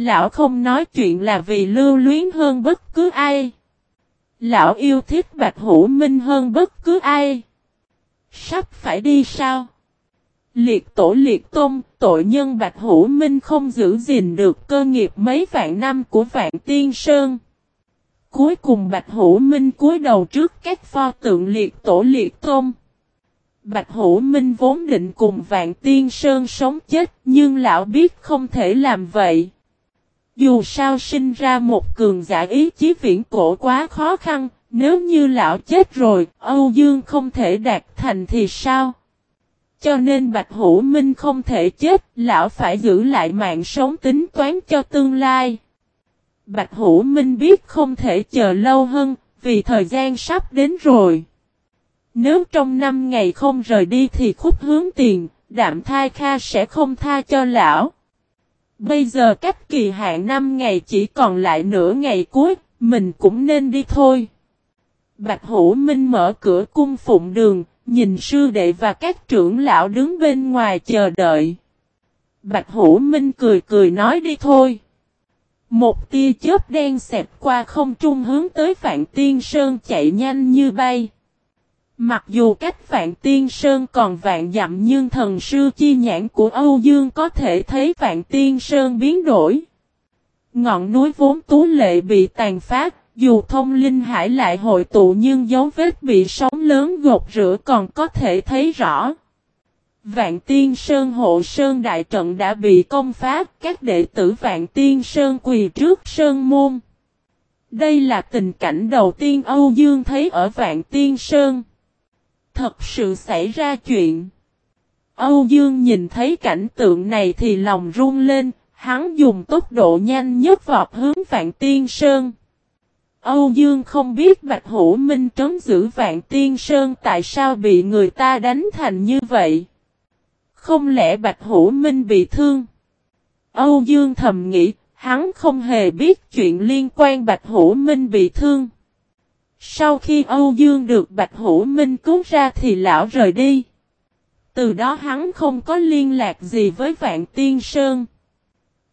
A: Lão không nói chuyện là vì lưu luyến hơn bất cứ ai. Lão yêu thích Bạch Hữu Minh hơn bất cứ ai. Sắp phải đi sao? Liệt tổ liệt tôn, tội nhân Bạch Hữu Minh không giữ gìn được cơ nghiệp mấy vạn năm của Vạn Tiên Sơn. Cuối cùng Bạch Hữu Minh cúi đầu trước các pho tượng liệt tổ liệt tôn. Bạch Hữu Minh vốn định cùng Vạn Tiên Sơn sống chết, nhưng lão biết không thể làm vậy. Dù sao sinh ra một cường giả ý chí viễn cổ quá khó khăn, nếu như lão chết rồi, Âu Dương không thể đạt thành thì sao? Cho nên Bạch Hữu Minh không thể chết, lão phải giữ lại mạng sống tính toán cho tương lai. Bạch Hữu Minh biết không thể chờ lâu hơn, vì thời gian sắp đến rồi. Nếu trong năm ngày không rời đi thì khúc hướng tiền, đạm thai kha sẽ không tha cho lão. Bây giờ cách kỳ hạn 5 ngày chỉ còn lại nửa ngày cuối, mình cũng nên đi thôi. Bạch Hữu Minh mở cửa cung phụng đường, nhìn sư đệ và các trưởng lão đứng bên ngoài chờ đợi. Bạch Hữu Minh cười cười nói đi thôi. Một tia chớp đen xẹp qua không trung hướng tới Vạn Tiên Sơn chạy nhanh như bay. Mặc dù cách Vạn Tiên Sơn còn vạn dặm nhưng thần sư chi nhãn của Âu Dương có thể thấy Vạn Tiên Sơn biến đổi. Ngọn núi vốn tú lệ bị tàn phát, dù thông linh hải lại hội tụ nhưng dấu vết bị sóng lớn gột rửa còn có thể thấy rõ. Vạn Tiên Sơn hộ Sơn Đại Trận đã bị công phá, các đệ tử Vạn Tiên Sơn quỳ trước Sơn Môn. Đây là tình cảnh đầu tiên Âu Dương thấy ở Vạn Tiên Sơn. Thật sự xảy ra chuyện. Âu Dương nhìn thấy cảnh tượng này thì lòng run lên, hắn dùng tốc độ nhanh nhất vọt hướng Vạn Tiên Sơn. Âu Dương không biết Bạch Hữu Minh trấn giữ Vạn Tiên Sơn tại sao bị người ta đánh thành như vậy. Không lẽ Bạch Hữu Minh bị thương? Âu Dương thầm nghĩ, hắn không hề biết chuyện liên quan Bạch Hữu Minh bị thương. Sau khi Âu Dương được Bạch Hữu Minh cứu ra thì lão rời đi. Từ đó hắn không có liên lạc gì với Vạn Tiên Sơn.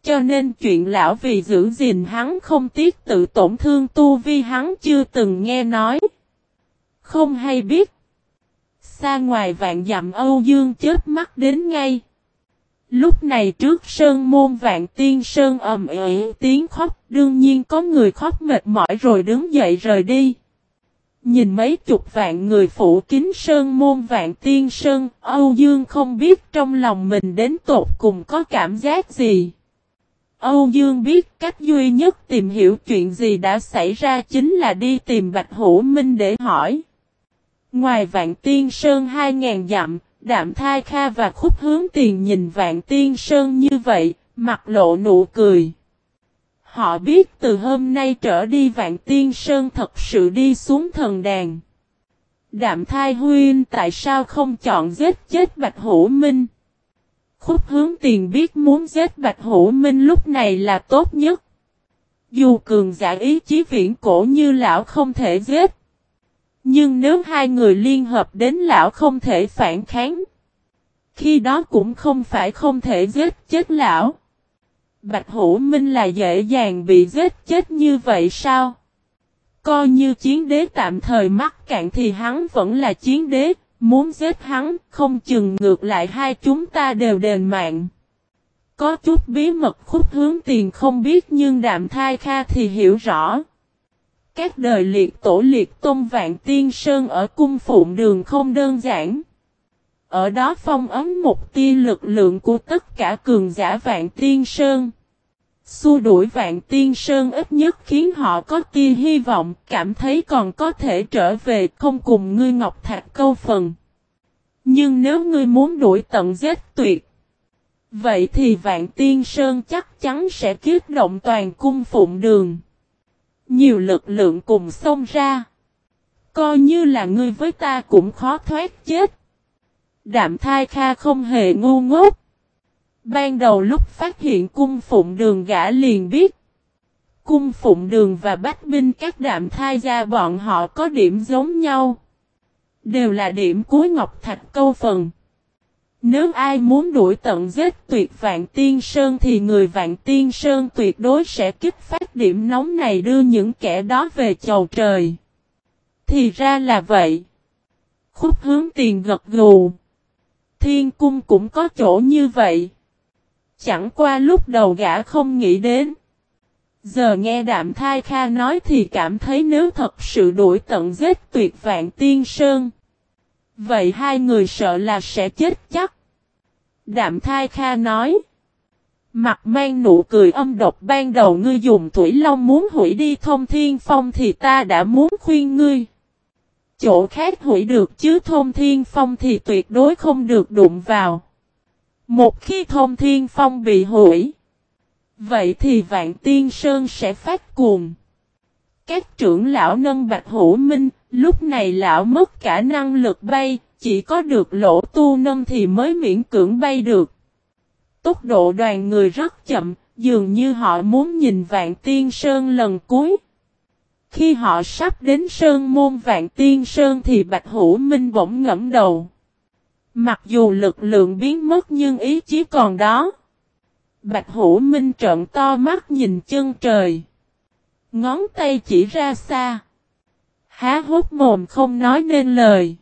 A: Cho nên chuyện lão vì giữ gìn hắn không tiếc tự tổn thương tu vi hắn chưa từng nghe nói. Không hay biết. Xa ngoài vạn dặm Âu Dương chết mắt đến ngay. Lúc này trước sơn môn vạn tiên sơn ầm ĩ tiếng khóc, đương nhiên có người khóc mệt mỏi rồi đứng dậy rời đi. Nhìn mấy chục vạn người phủ kính sơn môn vạn tiên sơn, Âu Dương không biết trong lòng mình đến tột cùng có cảm giác gì. Âu Dương biết cách duy nhất tìm hiểu chuyện gì đã xảy ra chính là đi tìm Bạch Hữu Minh để hỏi. Ngoài vạn tiên sơn hai ngàn dặm, đạm thai kha và khúc hướng tiền nhìn vạn tiên sơn như vậy, mặt lộ nụ cười. Họ biết từ hôm nay trở đi Vạn Tiên Sơn thật sự đi xuống thần đàn. Đạm thai huyên tại sao không chọn giết chết Bạch Hữu Minh? Khúc hướng tiền biết muốn giết Bạch Hữu Minh lúc này là tốt nhất. Dù cường giả ý chí viễn cổ như lão không thể giết. Nhưng nếu hai người liên hợp đến lão không thể phản kháng. Khi đó cũng không phải không thể giết chết lão. Bạch Hữu Minh là dễ dàng bị giết chết như vậy sao? Coi như chiến đế tạm thời mắc cạn thì hắn vẫn là chiến đế, muốn giết hắn, không chừng ngược lại hai chúng ta đều đền mạng. Có chút bí mật khúc hướng tiền không biết nhưng đạm thai kha thì hiểu rõ. Các đời liệt tổ liệt tôn vạn tiên sơn ở cung phụng đường không đơn giản. Ở đó phong ấm một tia lực lượng của tất cả cường giả vạn tiên sơn. Xua đuổi vạn tiên sơn ít nhất khiến họ có tia hy vọng, cảm thấy còn có thể trở về không cùng ngươi ngọc thạch câu phần. Nhưng nếu ngươi muốn đuổi tận giết tuyệt, vậy thì vạn tiên sơn chắc chắn sẽ kiếp động toàn cung phụng đường. Nhiều lực lượng cùng xông ra. Coi như là ngươi với ta cũng khó thoát chết. Đạm thai kha không hề ngu ngốc. Ban đầu lúc phát hiện cung phụng đường gã liền biết. Cung phụng đường và bách binh các đạm thai gia bọn họ có điểm giống nhau. Đều là điểm cuối ngọc thạch câu phần. Nếu ai muốn đuổi tận giết tuyệt vạn tiên sơn thì người vạn tiên sơn tuyệt đối sẽ kích phát điểm nóng này đưa những kẻ đó về chầu trời. Thì ra là vậy. Khúc hướng tiền gật gù. Thiên cung cũng có chỗ như vậy. Chẳng qua lúc đầu gã không nghĩ đến. Giờ nghe đạm thai kha nói thì cảm thấy nếu thật sự đuổi tận giết tuyệt vạn tiên sơn. Vậy hai người sợ là sẽ chết chắc. Đạm thai kha nói. Mặt mang nụ cười âm độc ban đầu ngươi dùng Thủy Long muốn hủy đi thông thiên phong thì ta đã muốn khuyên ngươi. Chỗ khác hủy được chứ thông thiên phong thì tuyệt đối không được đụng vào. Một khi thông thiên phong bị hủy. Vậy thì vạn tiên sơn sẽ phát cuồng. Các trưởng lão nâng bạch hữu minh, lúc này lão mất cả năng lực bay, chỉ có được lỗ tu nâng thì mới miễn cưỡng bay được. Tốc độ đoàn người rất chậm, dường như họ muốn nhìn vạn tiên sơn lần cuối. Khi họ sắp đến sơn môn vạn tiên sơn thì Bạch Hữu Minh bỗng ngẫm đầu. Mặc dù lực lượng biến mất nhưng ý chí còn đó. Bạch Hữu Minh trợn to mắt nhìn chân trời. Ngón tay chỉ ra xa. Há hốt mồm không nói nên lời.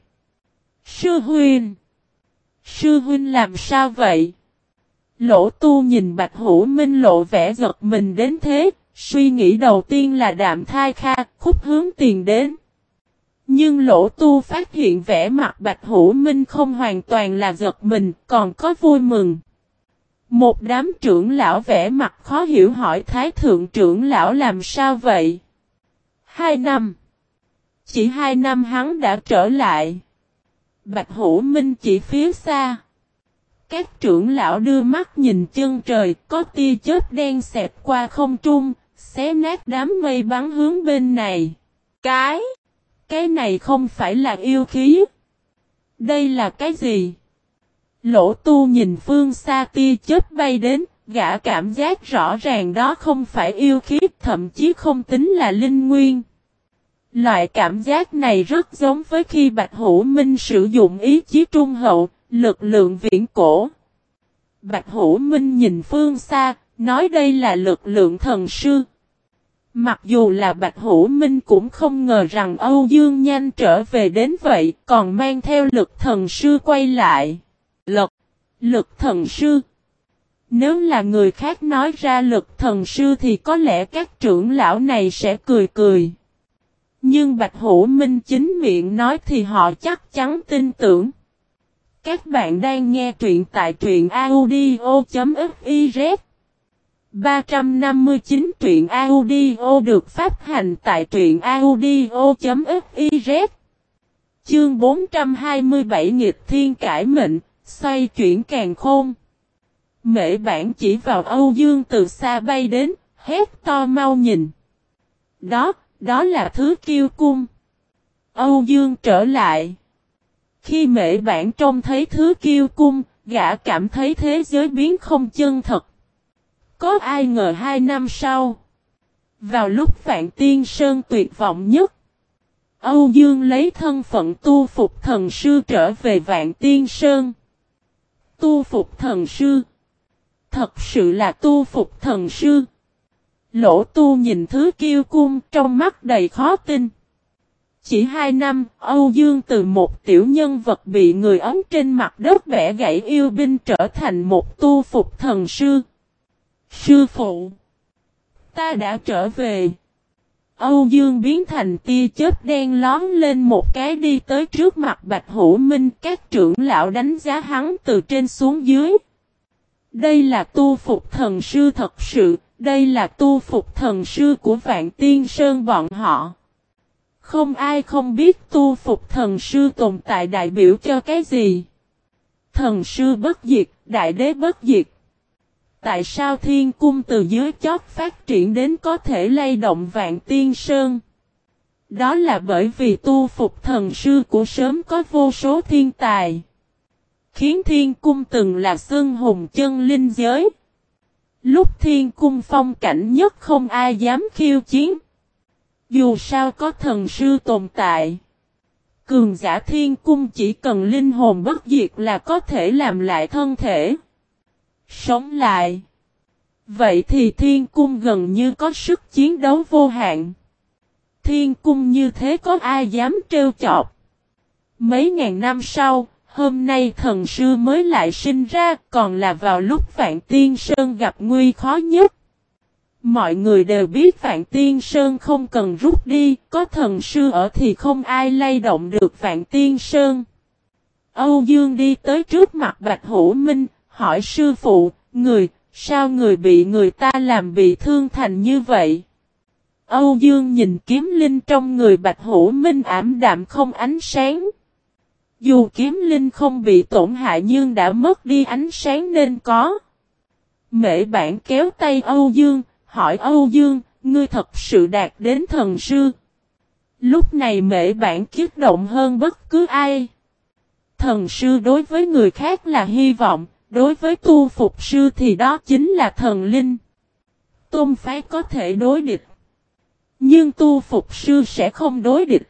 A: Sư huynh. Sư huynh làm sao vậy? Lỗ tu nhìn Bạch Hữu Minh lộ vẻ giật mình đến thế, suy nghĩ đầu tiên là đạm thai kha, khúc hướng tiền đến. Nhưng lỗ tu phát hiện vẻ mặt Bạch Hữu Minh không hoàn toàn là giật mình, còn có vui mừng. Một đám trưởng lão vẻ mặt khó hiểu hỏi Thái Thượng trưởng lão làm sao vậy? Hai năm. Chỉ hai năm hắn đã trở lại. Bạch Hữu Minh chỉ phía xa. Các trưởng lão đưa mắt nhìn chân trời, có tia chớp đen xẹt qua không trung, xé nát đám mây bắn hướng bên này. Cái, cái này không phải là yêu khí. Đây là cái gì? Lỗ tu nhìn phương xa tia chớp bay đến, gã cảm giác rõ ràng đó không phải yêu khí, thậm chí không tính là linh nguyên. Loại cảm giác này rất giống với khi Bạch Hữu Minh sử dụng ý chí trung hậu, lực lượng viễn cổ. Bạch Hữu Minh nhìn phương xa, nói đây là lực lượng thần sư. Mặc dù là Bạch Hữu Minh cũng không ngờ rằng Âu Dương nhanh trở về đến vậy, còn mang theo lực thần sư quay lại. Lực, lực thần sư. Nếu là người khác nói ra lực thần sư thì có lẽ các trưởng lão này sẽ cười cười. Nhưng Bạch Hữu Minh chính miệng nói thì họ chắc chắn tin tưởng. Các bạn đang nghe truyện tại truyện audio.fif 359 truyện audio được phát hành tại truyện audio.fiz Chương 427 nghịch thiên cải mệnh, xoay chuyển càng khôn. Mễ bản chỉ vào Âu Dương từ xa bay đến, hét to mau nhìn. Đó, đó là thứ kiêu cung. Âu Dương trở lại. Khi mễ bản trông thấy thứ kiêu cung, gã cảm thấy thế giới biến không chân thật. Có ai ngờ hai năm sau, vào lúc Vạn Tiên Sơn tuyệt vọng nhất, Âu Dương lấy thân phận tu phục thần sư trở về Vạn Tiên Sơn. Tu phục thần sư. Thật sự là tu phục thần sư. Lỗ tu nhìn thứ kiêu cung trong mắt đầy khó tin. Chỉ hai năm, Âu Dương từ một tiểu nhân vật bị người ấm trên mặt đất bẻ gãy yêu binh trở thành một tu phục thần sư. Sư phụ! Ta đã trở về. Âu Dương biến thành tia chớp đen lón lên một cái đi tới trước mặt Bạch Hữu Minh các trưởng lão đánh giá hắn từ trên xuống dưới. Đây là tu phục thần sư thật sự, đây là tu phục thần sư của Vạn Tiên Sơn bọn họ. Không ai không biết tu phục thần sư tồn tại đại biểu cho cái gì. Thần sư bất diệt, đại đế bất diệt. Tại sao thiên cung từ dưới chót phát triển đến có thể lay động vạn tiên sơn? Đó là bởi vì tu phục thần sư của sớm có vô số thiên tài. Khiến thiên cung từng là xương hùng chân linh giới. Lúc thiên cung phong cảnh nhất không ai dám khiêu chiến. Dù sao có thần sư tồn tại. Cường giả thiên cung chỉ cần linh hồn bất diệt là có thể làm lại thân thể. Sống lại. Vậy thì thiên cung gần như có sức chiến đấu vô hạn. Thiên cung như thế có ai dám trêu chọc. Mấy ngàn năm sau, hôm nay thần sư mới lại sinh ra còn là vào lúc Vạn Tiên Sơn gặp nguy khó nhất. Mọi người đều biết Vạn Tiên Sơn không cần rút đi, có thần sư ở thì không ai lay động được Vạn Tiên Sơn. Âu Dương đi tới trước mặt Bạch Hữu Minh, hỏi sư phụ, người, sao người bị người ta làm bị thương thành như vậy? Âu Dương nhìn kiếm linh trong người Bạch Hữu Minh ảm đạm không ánh sáng. Dù kiếm linh không bị tổn hại nhưng đã mất đi ánh sáng nên có. Mễ bản kéo tay Âu Dương, hỏi Âu Dương, ngươi thật sự đạt đến thần sư. Lúc này mễ bản kiếp động hơn bất cứ ai. Thần sư đối với người khác là hy vọng, đối với tu phục sư thì đó chính là thần linh. Tôn phái có thể đối địch. Nhưng tu phục sư sẽ không đối địch.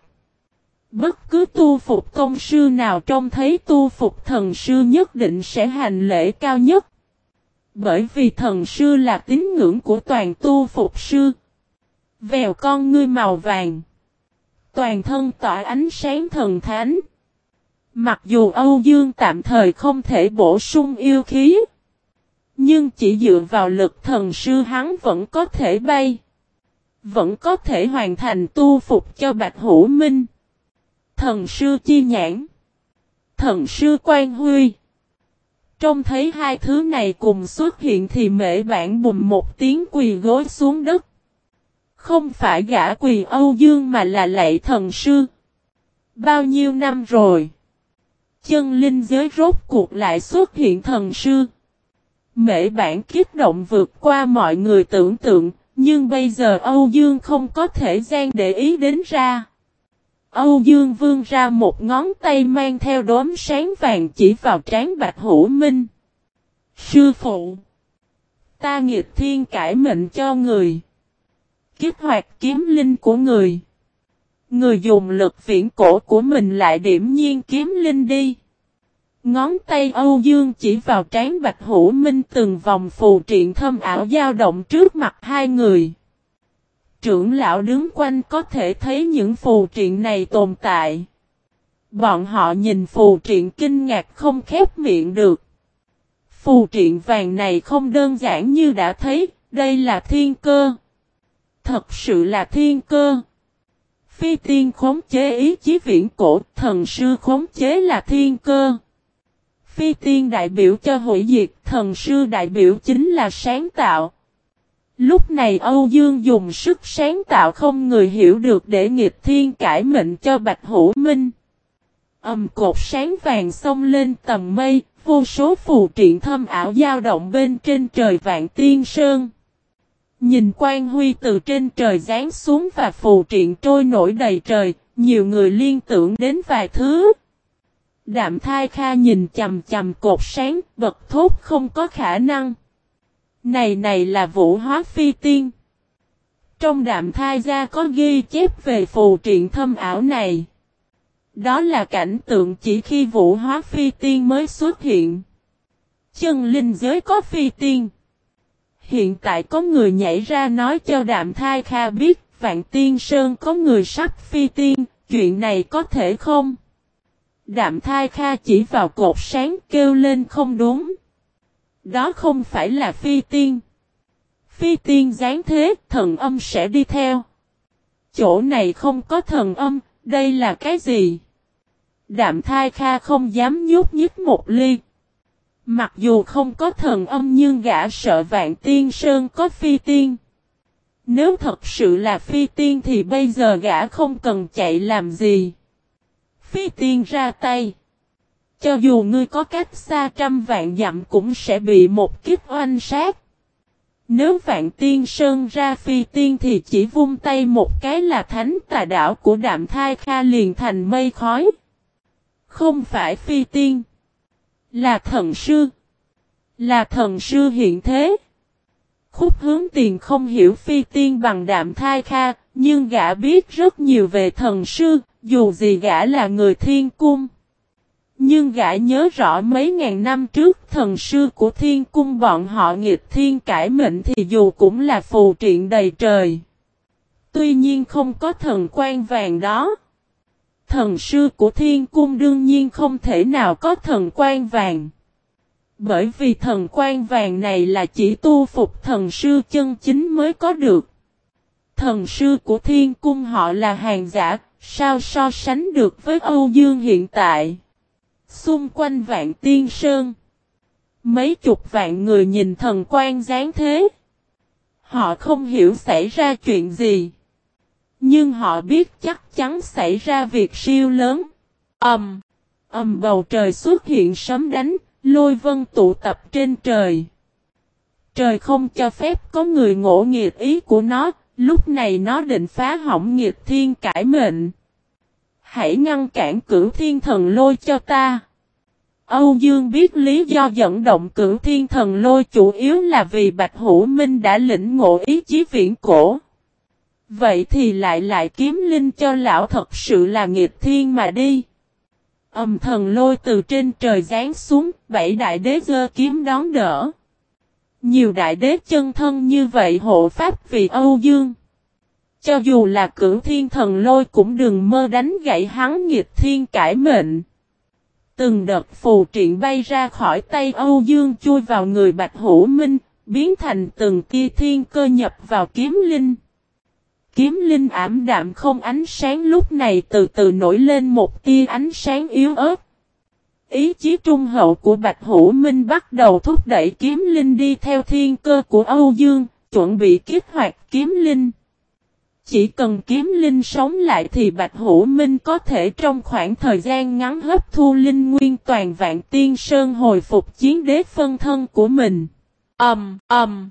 A: Bất cứ tu phục công sư nào trông thấy tu phục thần sư nhất định sẽ hành lễ cao nhất. Bởi vì thần sư là tín ngưỡng của toàn tu phục sư. Vèo con ngươi màu vàng. Toàn thân tỏa ánh sáng thần thánh. Mặc dù Âu Dương tạm thời không thể bổ sung yêu khí. Nhưng chỉ dựa vào lực thần sư hắn vẫn có thể bay. Vẫn có thể hoàn thành tu phục cho Bạch Hữu Minh. Thần sư chi nhãn. Thần sư quan huy. Trông thấy hai thứ này cùng xuất hiện thì mễ bản bùm một tiếng quỳ gối xuống đất. Không phải gã quỳ Âu Dương mà là lạy thần sư. Bao nhiêu năm rồi? Chân linh giới rốt cuộc lại xuất hiện thần sư. Mễ bản kiếp động vượt qua mọi người tưởng tượng, nhưng bây giờ Âu Dương không có thể gian để ý đến ra. Âu Dương vương ra một ngón tay mang theo đốm sáng vàng chỉ vào trán Bạch Hữu Minh. Sư phụ! Ta nghiệt thiên cải mệnh cho người. Kích hoạt kiếm linh của người. Người dùng lực viễn cổ của mình lại điểm nhiên kiếm linh đi. Ngón tay Âu Dương chỉ vào trán Bạch Hữu Minh từng vòng phù triện thâm ảo dao động trước mặt hai người trưởng lão đứng quanh có thể thấy những phù triện này tồn tại. Bọn họ nhìn phù triện kinh ngạc không khép miệng được. Phù triện vàng này không đơn giản như đã thấy, đây là thiên cơ. Thật sự là thiên cơ. Phi tiên khống chế ý chí viễn cổ, thần sư khống chế là thiên cơ. Phi tiên đại biểu cho hủy diệt, thần sư đại biểu chính là sáng tạo. Lúc này Âu Dương dùng sức sáng tạo không người hiểu được để nghiệp thiên cải mệnh cho Bạch Hữu Minh. Âm cột sáng vàng xông lên tầm mây, vô số phù triện thâm ảo dao động bên trên trời vạn tiên sơn. Nhìn quan huy từ trên trời giáng xuống và phù triện trôi nổi đầy trời, nhiều người liên tưởng đến vài thứ. Đạm thai kha nhìn chầm chầm cột sáng, bật thốt không có khả năng. Này này là vũ hóa phi tiên. Trong đạm thai ra có ghi chép về phù triện thâm ảo này. Đó là cảnh tượng chỉ khi vũ hóa phi tiên mới xuất hiện. Chân linh giới có phi tiên. Hiện tại có người nhảy ra nói cho đạm thai kha biết vạn tiên sơn có người sắp phi tiên, chuyện này có thể không? Đạm thai kha chỉ vào cột sáng kêu lên không đúng. Đó không phải là phi tiên. Phi tiên giáng thế, thần âm sẽ đi theo. Chỗ này không có thần âm, đây là cái gì? Đạm thai kha không dám nhút nhích một ly. Mặc dù không có thần âm nhưng gã sợ vạn tiên sơn có phi tiên. Nếu thật sự là phi tiên thì bây giờ gã không cần chạy làm gì. Phi tiên ra tay. Cho dù ngươi có cách xa trăm vạn dặm cũng sẽ bị một kiếp oanh sát. Nếu vạn tiên sơn ra phi tiên thì chỉ vung tay một cái là thánh tà đảo của đạm thai kha liền thành mây khói. Không phải phi tiên. Là thần sư. Là thần sư hiện thế. Khúc hướng tiền không hiểu phi tiên bằng đạm thai kha, nhưng gã biết rất nhiều về thần sư, dù gì gã là người thiên cung. Nhưng gã nhớ rõ mấy ngàn năm trước thần sư của thiên cung bọn họ nghịch thiên cải mệnh thì dù cũng là phù triện đầy trời. Tuy nhiên không có thần quan vàng đó. Thần sư của thiên cung đương nhiên không thể nào có thần quan vàng. Bởi vì thần quan vàng này là chỉ tu phục thần sư chân chính mới có được. Thần sư của thiên cung họ là hàng giả, sao so sánh được với Âu Dương hiện tại. Xung quanh vạn tiên sơn. Mấy chục vạn người nhìn thần quan dáng thế. Họ không hiểu xảy ra chuyện gì. Nhưng họ biết chắc chắn xảy ra việc siêu lớn. Ẩm. Um, um, bầu trời xuất hiện sấm đánh, lôi vân tụ tập trên trời. Trời không cho phép có người ngộ nghiệt ý của nó, lúc này nó định phá hỏng nghiệt thiên cải mệnh. Hãy ngăn cản cửu thiên thần lôi cho ta. Âu Dương biết lý do dẫn động cửu thiên thần lôi chủ yếu là vì Bạch Hữu Minh đã lĩnh ngộ ý chí viễn cổ. Vậy thì lại lại kiếm linh cho lão thật sự là nghịch thiên mà đi. Âm thần lôi từ trên trời giáng xuống, bảy đại đế giơ kiếm đón đỡ. Nhiều đại đế chân thân như vậy hộ pháp vì Âu Dương. Cho dù là cửu thiên thần lôi cũng đừng mơ đánh gãy hắn nghịch thiên cải mệnh. Từng đợt phù triện bay ra khỏi tay Âu Dương chui vào người Bạch Hữu Minh, biến thành từng tia thiên cơ nhập vào kiếm linh. Kiếm linh ảm đạm không ánh sáng lúc này từ từ nổi lên một tia ánh sáng yếu ớt. Ý chí trung hậu của Bạch Hữu Minh bắt đầu thúc đẩy kiếm linh đi theo thiên cơ của Âu Dương, chuẩn bị kích hoạt kiếm linh. Chỉ cần kiếm linh sống lại thì Bạch Hữu Minh có thể trong khoảng thời gian ngắn hấp thu linh nguyên toàn vạn tiên sơn hồi phục chiến đế phân thân của mình. Ầm, um, ầm. Um.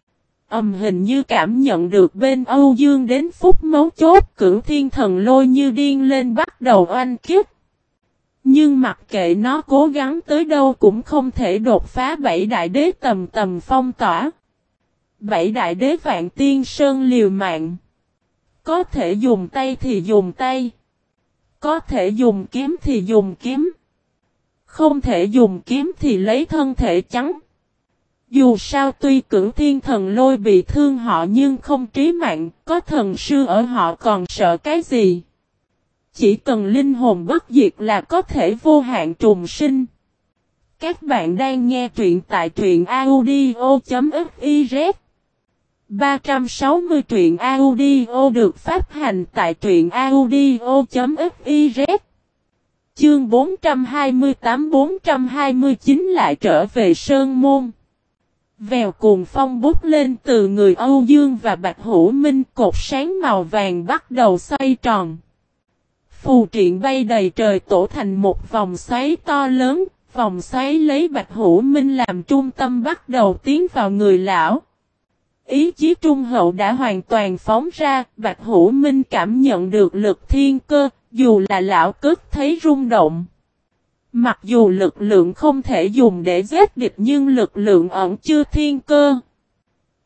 A: Âm hình như cảm nhận được bên Âu Dương đến phút mấu chốt cửu thiên thần lôi như điên lên bắt đầu oanh kiếp. Nhưng mặc kệ nó cố gắng tới đâu cũng không thể đột phá bảy đại đế tầm tầm phong tỏa. Bảy đại đế vạn tiên sơn liều mạng. Có thể dùng tay thì dùng tay. Có thể dùng kiếm thì dùng kiếm. Không thể dùng kiếm thì lấy thân thể trắng. Dù sao tuy cửu thiên thần lôi bị thương họ nhưng không trí mạng, có thần sư ở họ còn sợ cái gì. Chỉ cần linh hồn bất diệt là có thể vô hạn trùng sinh. Các bạn đang nghe truyện tại truyện audio.fiz 360 truyện audio được phát hành tại truyện audio.fiz Chương 428-429 lại trở về Sơn Môn Vèo cuồng phong bút lên từ người Âu Dương và Bạch Hữu Minh cột sáng màu vàng bắt đầu xoay tròn. Phù triện bay đầy trời tổ thành một vòng xoáy to lớn, vòng xoáy lấy Bạch Hữu Minh làm trung tâm bắt đầu tiến vào người lão. Ý chí trung hậu đã hoàn toàn phóng ra, Bạch Hữu Minh cảm nhận được lực thiên cơ, dù là lão cất thấy rung động. Mặc dù lực lượng không thể dùng để giết địch nhưng lực lượng ẩn chưa thiên cơ.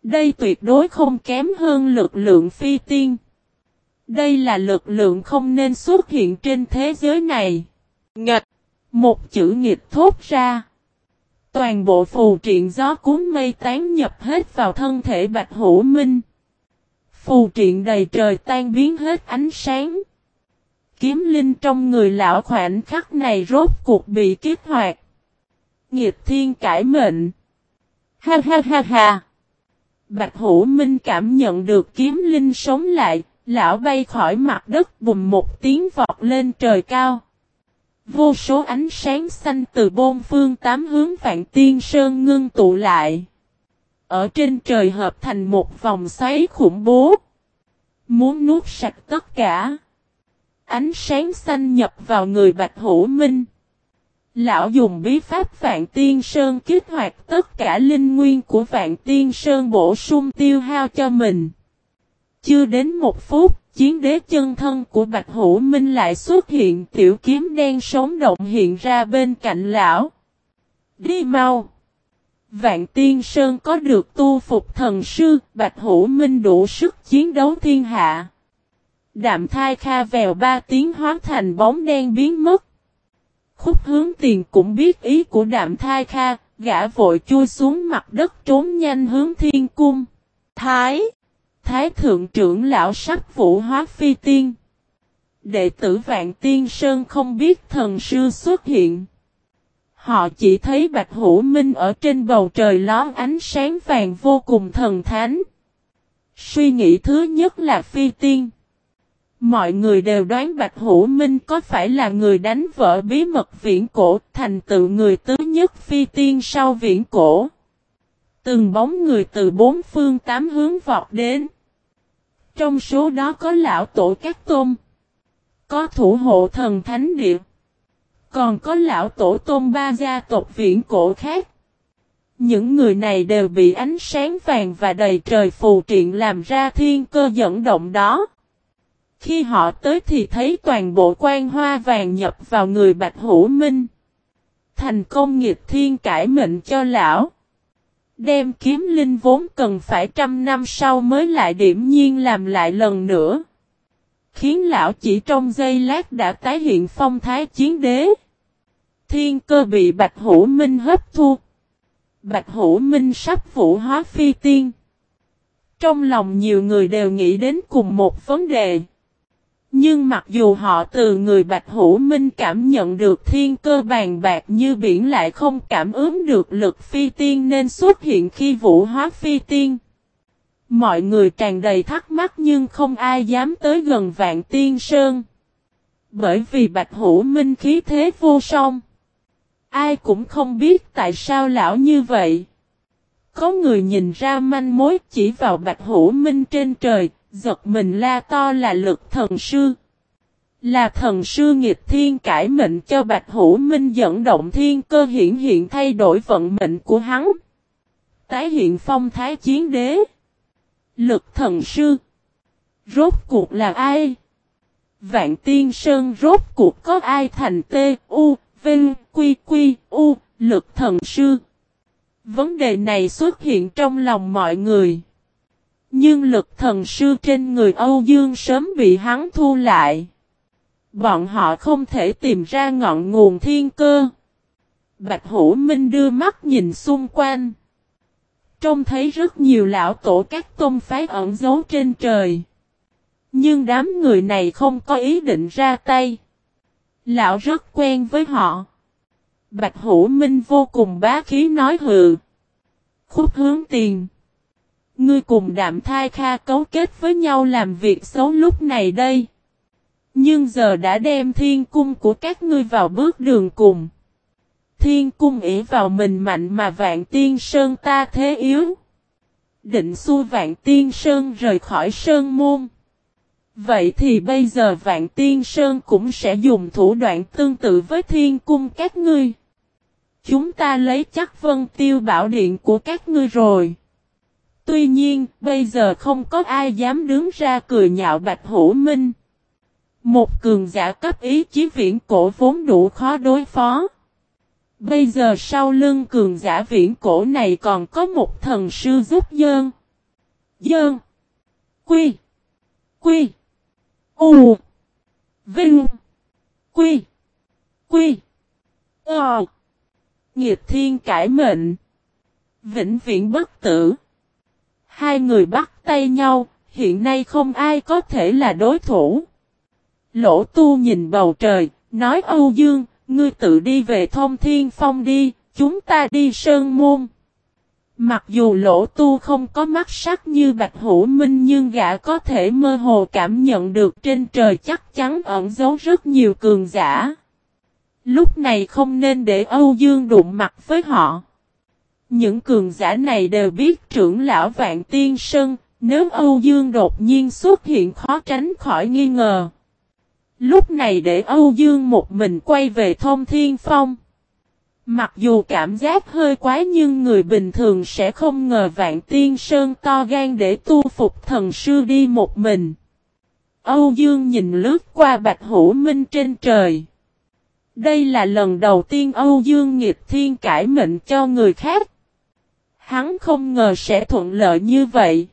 A: Đây tuyệt đối không kém hơn lực lượng phi tiên. Đây là lực lượng không nên xuất hiện trên thế giới này. Nghịch. Một chữ nghịch thốt ra. Toàn bộ phù triện gió cuốn mây tán nhập hết vào thân thể Bạch Hữu Minh. Phù triện đầy trời tan biến hết ánh sáng. Kiếm linh trong người lão khoảnh khắc này rốt cuộc bị kích hoạt. Nghiệp thiên cải mệnh. Ha ha ha ha. Bạch Hữu Minh cảm nhận được kiếm linh sống lại, lão bay khỏi mặt đất bùm một tiếng vọt lên trời cao. Vô số ánh sáng xanh từ bôn phương tám hướng vạn tiên sơn ngưng tụ lại. Ở trên trời hợp thành một vòng xoáy khủng bố. Muốn nuốt sạch tất cả. Ánh sáng xanh nhập vào người Bạch Hữu Minh. Lão dùng bí pháp Vạn Tiên Sơn kích hoạt tất cả linh nguyên của Vạn Tiên Sơn bổ sung tiêu hao cho mình. Chưa đến một phút, chiến đế chân thân của Bạch Hữu Minh lại xuất hiện tiểu kiếm đen sống động hiện ra bên cạnh lão. Đi mau! Vạn Tiên Sơn có được tu phục thần sư, Bạch Hữu Minh đủ sức chiến đấu thiên hạ. Đạm thai kha vèo ba tiếng hóa thành bóng đen biến mất. Khúc hướng tiền cũng biết ý của đạm thai kha, gã vội chui xuống mặt đất trốn nhanh hướng thiên cung. Thái! Thái thượng trưởng lão sắc vũ hóa phi tiên. Đệ tử Vạn Tiên Sơn không biết thần sư xuất hiện. Họ chỉ thấy Bạch Hữu Minh ở trên bầu trời lón ánh sáng vàng vô cùng thần thánh. Suy nghĩ thứ nhất là phi tiên. Mọi người đều đoán Bạch Hữu Minh có phải là người đánh vỡ bí mật viễn cổ thành tựu người tứ nhất phi tiên sau viễn cổ. Từng bóng người từ bốn phương tám hướng vọt đến. Trong số đó có lão tổ các tôn. Có thủ hộ thần thánh địa. Còn có lão tổ tôn ba gia tộc viễn cổ khác. Những người này đều bị ánh sáng vàng và đầy trời phù triện làm ra thiên cơ dẫn động đó. Khi họ tới thì thấy toàn bộ quan hoa vàng nhập vào người Bạch Hữu Minh. Thành công nghiệp thiên cải mệnh cho lão. Đem kiếm linh vốn cần phải trăm năm sau mới lại điểm nhiên làm lại lần nữa. Khiến lão chỉ trong giây lát đã tái hiện phong thái chiến đế. Thiên cơ bị Bạch Hữu Minh hấp thu. Bạch Hữu Minh sắp vũ hóa phi tiên. Trong lòng nhiều người đều nghĩ đến cùng một vấn đề. Nhưng mặc dù họ từ người Bạch Hữu Minh cảm nhận được thiên cơ bàn bạc như biển lại không cảm ứng được lực phi tiên nên xuất hiện khi vũ hóa phi tiên. Mọi người tràn đầy thắc mắc nhưng không ai dám tới gần vạn tiên sơn. Bởi vì Bạch Hữu Minh khí thế vô song. Ai cũng không biết tại sao lão như vậy. Có người nhìn ra manh mối chỉ vào Bạch Hữu Minh trên trời, Giật mình la to là lực thần sư. Là thần sư nghịch thiên cải mệnh cho Bạch Hữu Minh dẫn động thiên cơ hiện hiện thay đổi vận mệnh của hắn. Tái hiện phong thái chiến đế. Lực thần sư. Rốt cuộc là ai? Vạn tiên sơn rốt cuộc có ai thành tê U, Vinh, Quy, Quy, U, lực thần sư? Vấn đề này xuất hiện trong lòng mọi người. Nhưng lực thần sư trên người Âu Dương sớm bị hắn thu lại. Bọn họ không thể tìm ra ngọn nguồn thiên cơ. Bạch Hữu Minh đưa mắt nhìn xung quanh. Trông thấy rất nhiều lão tổ các tôn phái ẩn giấu trên trời. Nhưng đám người này không có ý định ra tay. Lão rất quen với họ. Bạch Hữu Minh vô cùng bá khí nói hừ. Khúc hướng tiền. Ngươi cùng đạm thai kha cấu kết với nhau làm việc xấu lúc này đây. Nhưng giờ đã đem thiên cung của các ngươi vào bước đường cùng. Thiên cung ỷ vào mình mạnh mà vạn tiên sơn ta thế yếu. Định xui vạn tiên sơn rời khỏi sơn môn. Vậy thì bây giờ vạn tiên sơn cũng sẽ dùng thủ đoạn tương tự với thiên cung các ngươi. Chúng ta lấy chắc vân tiêu bảo điện của các ngươi rồi. Tuy nhiên, bây giờ không có ai dám đứng ra cười nhạo Bạch Hữu Minh. Một cường giả cấp ý chí viễn cổ vốn đủ khó đối phó. Bây giờ sau lưng cường giả viễn cổ này còn có một thần sư giúp dơn. Dơn. Quy. Quy. U. Vinh. Quy. Quy. Ờ. Nghiệp thiên cải mệnh. Vĩnh viễn bất tử. Hai người bắt tay nhau, hiện nay không ai có thể là đối thủ. Lỗ tu nhìn bầu trời, nói Âu Dương, ngươi tự đi về thông thiên phong đi, chúng ta đi sơn môn. Mặc dù lỗ tu không có mắt sắc như Bạch Hữu Minh nhưng gã có thể mơ hồ cảm nhận được trên trời chắc chắn ẩn giấu rất nhiều cường giả. Lúc này không nên để Âu Dương đụng mặt với họ. Những cường giả này đều biết trưởng lão Vạn Tiên Sơn, nếu Âu Dương đột nhiên xuất hiện khó tránh khỏi nghi ngờ. Lúc này để Âu Dương một mình quay về thông thiên phong. Mặc dù cảm giác hơi quá nhưng người bình thường sẽ không ngờ Vạn Tiên Sơn to gan để tu phục thần sư đi một mình. Âu Dương nhìn lướt qua Bạch Hữu Minh trên trời. Đây là lần đầu tiên Âu Dương nghịch thiên cải mệnh cho người khác. Hắn không ngờ sẽ thuận lợi như vậy.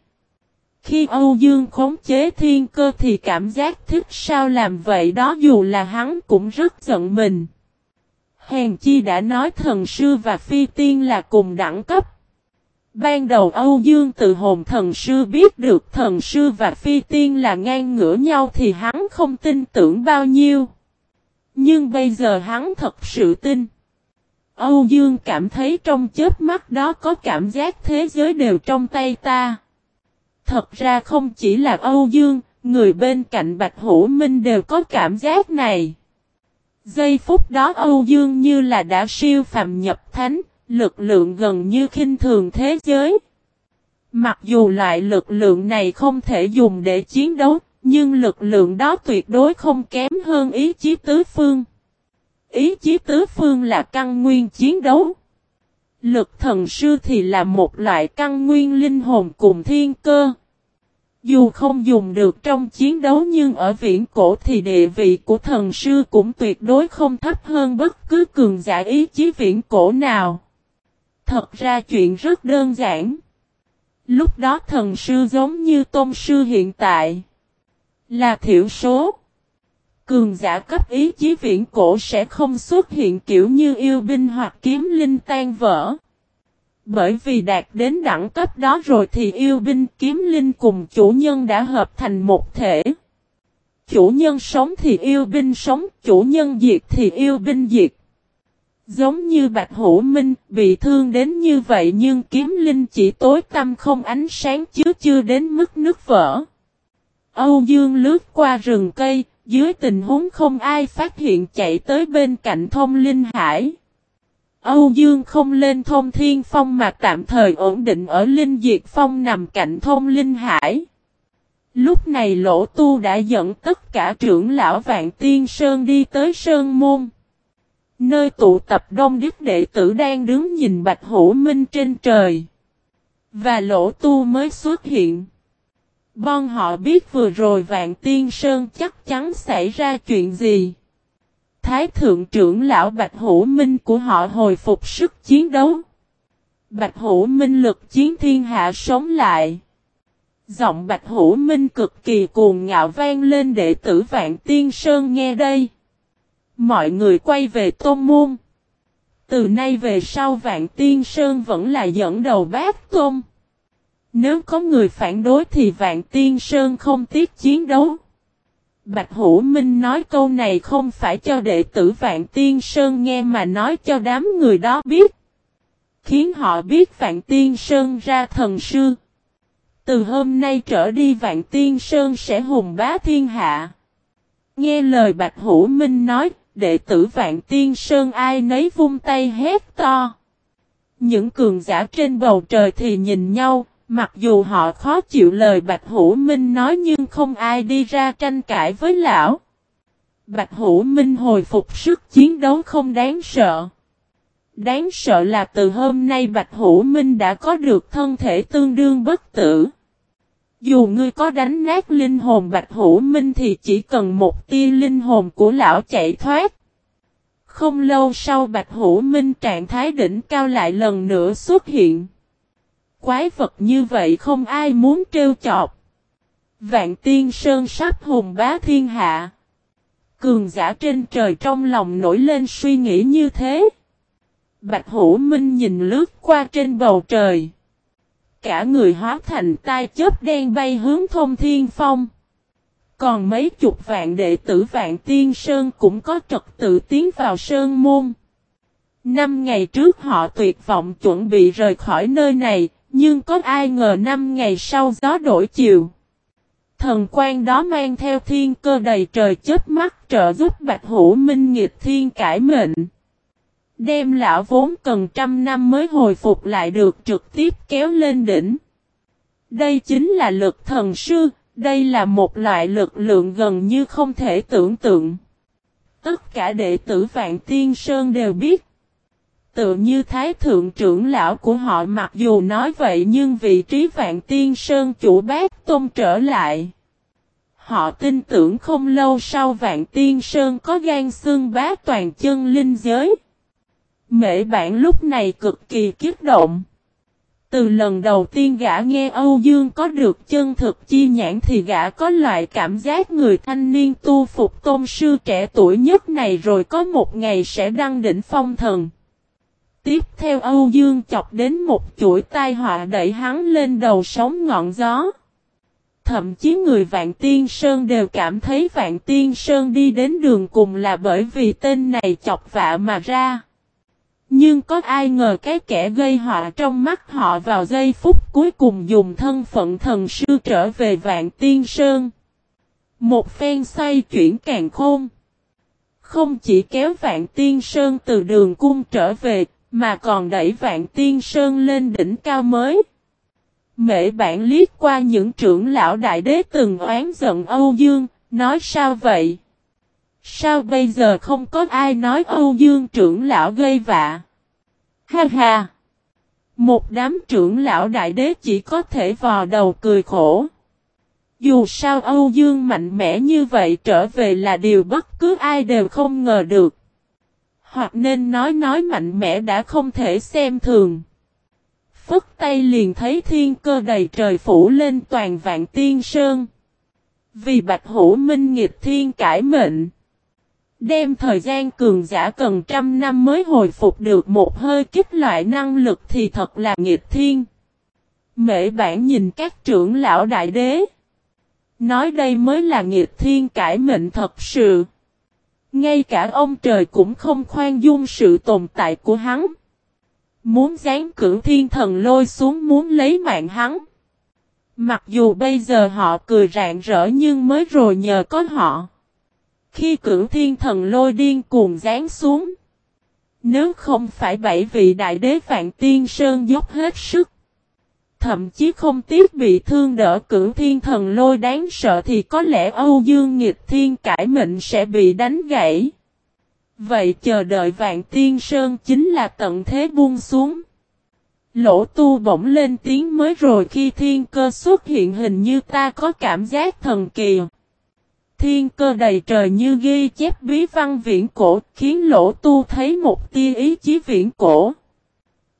A: Khi Âu Dương khống chế thiên cơ thì cảm giác thích sao làm vậy đó dù là hắn cũng rất giận mình. Hèn chi đã nói thần sư và phi tiên là cùng đẳng cấp. Ban đầu Âu Dương từ hồn thần sư biết được thần sư và phi tiên là ngang ngửa nhau thì hắn không tin tưởng bao nhiêu. Nhưng bây giờ hắn thật sự tin. Âu Dương cảm thấy trong chết mắt đó có cảm giác thế giới đều trong tay ta. Thật ra không chỉ là Âu Dương, người bên cạnh Bạch Hữu Minh đều có cảm giác này. Giây phút đó Âu Dương như là đã siêu phàm nhập thánh, lực lượng gần như khinh thường thế giới. Mặc dù loại lực lượng này không thể dùng để chiến đấu, nhưng lực lượng đó tuyệt đối không kém hơn ý chí tứ phương. Ý chí tứ phương là căn nguyên chiến đấu. Lực thần sư thì là một loại căn nguyên linh hồn cùng thiên cơ. Dù không dùng được trong chiến đấu nhưng ở viễn cổ thì địa vị của thần sư cũng tuyệt đối không thấp hơn bất cứ cường giả ý chí viễn cổ nào. Thật ra chuyện rất đơn giản. Lúc đó thần sư giống như tôn sư hiện tại. Là thiểu số. Cường giả cấp ý chí viễn cổ sẽ không xuất hiện kiểu như yêu binh hoặc kiếm linh tan vỡ. Bởi vì đạt đến đẳng cấp đó rồi thì yêu binh kiếm linh cùng chủ nhân đã hợp thành một thể. Chủ nhân sống thì yêu binh sống, chủ nhân diệt thì yêu binh diệt. Giống như Bạch Hữu Minh bị thương đến như vậy nhưng kiếm linh chỉ tối tăm không ánh sáng chứ chưa đến mức nước vỡ. Âu Dương lướt qua rừng cây, dưới tình huống không ai phát hiện chạy tới bên cạnh thông linh hải. Âu Dương không lên thông thiên phong mà tạm thời ổn định ở linh diệt phong nằm cạnh thông linh hải. Lúc này lỗ tu đã dẫn tất cả trưởng lão vạn tiên sơn đi tới sơn môn. Nơi tụ tập đông đức đệ tử đang đứng nhìn bạch hữu minh trên trời. Và lỗ tu mới xuất hiện. Bon họ biết vừa rồi Vạn Tiên Sơn chắc chắn xảy ra chuyện gì. Thái thượng trưởng lão Bạch Hữu Minh của họ hồi phục sức chiến đấu. Bạch Hữu Minh lực chiến thiên hạ sống lại. Giọng Bạch Hữu Minh cực kỳ cuồng ngạo vang lên đệ tử Vạn Tiên Sơn nghe đây. Mọi người quay về Tôn Môn. Từ nay về sau Vạn Tiên Sơn vẫn là dẫn đầu bát Tôn. Nếu có người phản đối thì Vạn Tiên Sơn không tiếc chiến đấu. Bạch Hữu Minh nói câu này không phải cho đệ tử Vạn Tiên Sơn nghe mà nói cho đám người đó biết. Khiến họ biết Vạn Tiên Sơn ra thần sư. Từ hôm nay trở đi Vạn Tiên Sơn sẽ hùng bá thiên hạ. Nghe lời Bạch Hữu Minh nói, đệ tử Vạn Tiên Sơn ai nấy vung tay hét to. Những cường giả trên bầu trời thì nhìn nhau, Mặc dù họ khó chịu lời Bạch Hữu Minh nói nhưng không ai đi ra tranh cãi với lão. Bạch Hữu Minh hồi phục sức chiến đấu không đáng sợ. Đáng sợ là từ hôm nay Bạch Hữu Minh đã có được thân thể tương đương bất tử. Dù ngươi có đánh nát linh hồn Bạch Hữu Minh thì chỉ cần một tia linh hồn của lão chạy thoát. Không lâu sau Bạch Hữu Minh trạng thái đỉnh cao lại lần nữa xuất hiện. Quái vật như vậy không ai muốn trêu chọc. Vạn tiên sơn sắp hùng bá thiên hạ. Cường giả trên trời trong lòng nổi lên suy nghĩ như thế. Bạch Hữu Minh nhìn lướt qua trên bầu trời. Cả người hóa thành tai chớp đen bay hướng thông thiên phong. Còn mấy chục vạn đệ tử vạn tiên sơn cũng có trật tự tiến vào sơn môn. Năm ngày trước họ tuyệt vọng chuẩn bị rời khỏi nơi này, nhưng có ai ngờ năm ngày sau gió đổi chiều. Thần quan đó mang theo thiên cơ đầy trời chết mắt trợ giúp Bạch Hữu Minh nghịch thiên cải mệnh. Đem lão vốn cần trăm năm mới hồi phục lại được trực tiếp kéo lên đỉnh. Đây chính là lực thần sư, đây là một loại lực lượng gần như không thể tưởng tượng. Tất cả đệ tử Vạn Tiên Sơn đều biết. Tự như Thái Thượng trưởng lão của họ, mặc dù nói vậy nhưng vị trí Vạn Tiên Sơn chủ bác tôn trở lại. Họ tin tưởng không lâu sau Vạn Tiên Sơn có gan xương bá toàn chân linh giới. Mễ bản lúc này cực kỳ kiếp động. Từ lần đầu tiên gã nghe Âu Dương có được chân thực chi nhãn thì gã có loại cảm giác người thanh niên tu phục tôn sư trẻ tuổi nhất này rồi có một ngày sẽ đăng đỉnh phong thần. Tiếp theo Âu Dương chọc đến một chuỗi tai họa đẩy hắn lên đầu sóng ngọn gió. Thậm chí người Vạn Tiên Sơn đều cảm thấy Vạn Tiên Sơn đi đến đường cùng là bởi vì tên này chọc vạ mà ra. Nhưng có ai ngờ cái kẻ gây họa trong mắt họ vào giây phút cuối cùng dùng thân phận thần sư trở về Vạn Tiên Sơn. Một phen xoay chuyển càng khôn. Không chỉ kéo Vạn Tiên Sơn từ đường cung trở về, mà còn đẩy Vạn Tiên Sơn lên đỉnh cao mới. Mễ bản liếc qua những trưởng lão đại đế từng oán giận Âu Dương, nói sao vậy? Sao bây giờ không có ai nói Âu Dương trưởng lão gây vạ? Ha ha! Một đám trưởng lão đại đế chỉ có thể vò đầu cười khổ. Dù sao Âu Dương mạnh mẽ như vậy trở về là điều bất cứ ai đều không ngờ được. Hoặc nên nói nói mạnh mẽ đã không thể xem thường. Phất tay liền thấy thiên cơ đầy trời phủ lên toàn vạn tiên sơn. Vì Bạch Hữu Minh nghịch thiên cải mệnh. Đem thời gian cường giả cần trăm năm mới hồi phục được một hơi kích loại năng lực thì thật là nghịch thiên. Mễ bản nhìn các trưởng lão đại đế. Nói đây mới là nghịch thiên cải mệnh thật sự. Ngay cả ông trời cũng không khoan dung sự tồn tại của hắn. Muốn dán cử thiên thần lôi xuống muốn lấy mạng hắn. Mặc dù bây giờ họ cười rạng rỡ nhưng mới rồi nhờ có họ. Khi cử thiên thần lôi điên cuồng dán xuống. Nếu không phải bảy vị đại đế Vạn Tiên Sơn dốc hết sức. Thậm chí không tiếc bị thương đỡ cử thiên thần lôi đáng sợ thì có lẽ Âu Dương nghịch thiên cải mệnh sẽ bị đánh gãy. Vậy chờ đợi Vạn Tiên Sơn chính là tận thế buông xuống. Lỗ tu bỗng lên tiếng mới rồi khi thiên cơ xuất hiện hình như ta có cảm giác thần kỳ. Thiên cơ đầy trời như ghi chép bí văn viễn cổ, khiến lỗ tu thấy một tia ý chí viễn cổ.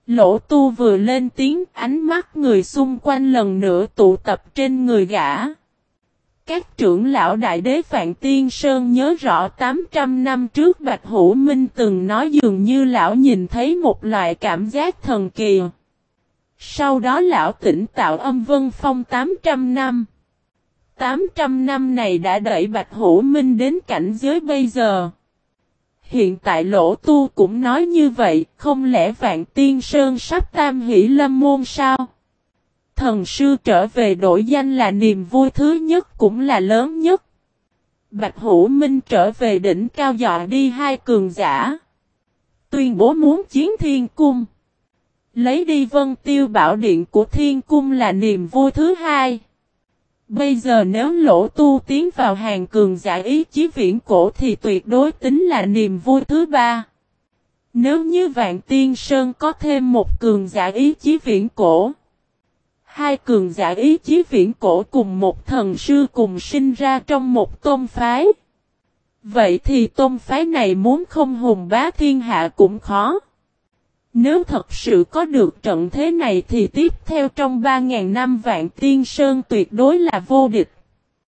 A: Lỗ tu vừa lên tiếng, ánh mắt người xung quanh lần nữa tụ tập trên người gã. Các trưởng lão đại đế Phạn Tiên Sơn nhớ rõ 800 năm trước Bạch Hữu Minh từng nói dường như lão nhìn thấy một loại cảm giác thần kỳ. Sau đó lão tỉnh tạo âm vân phong 800 năm. 800 năm này đã đẩy Bạch Hữu Minh đến cảnh giới bây giờ. Hiện tại lỗ tu cũng nói như vậy, không lẽ Vạn Tiên Sơn sắp tam hỷ lâm môn sao? Thần sư trở về đổi danh là niềm vui thứ nhất cũng là lớn nhất. Bạch Hữu Minh trở về đỉnh cao dọa đi hai cường giả. Tuyên bố muốn chiến thiên cung. Lấy đi vân tiêu bảo điện của thiên cung là niềm vui thứ hai. Bây giờ nếu lỗ tu tiến vào hàng cường giả ý chí viễn cổ thì tuyệt đối tính là niềm vui thứ ba. Nếu như Vạn Tiên Sơn có thêm một cường giả ý chí viễn cổ. Hai cường giả ý chí viễn cổ cùng một thần sư cùng sinh ra trong một tôn phái. Vậy thì tôn phái này muốn không hùng bá thiên hạ cũng khó. Nếu thật sự có được trận thế này thì tiếp theo trong 3.000 năm vạn tiên sơn tuyệt đối là vô địch.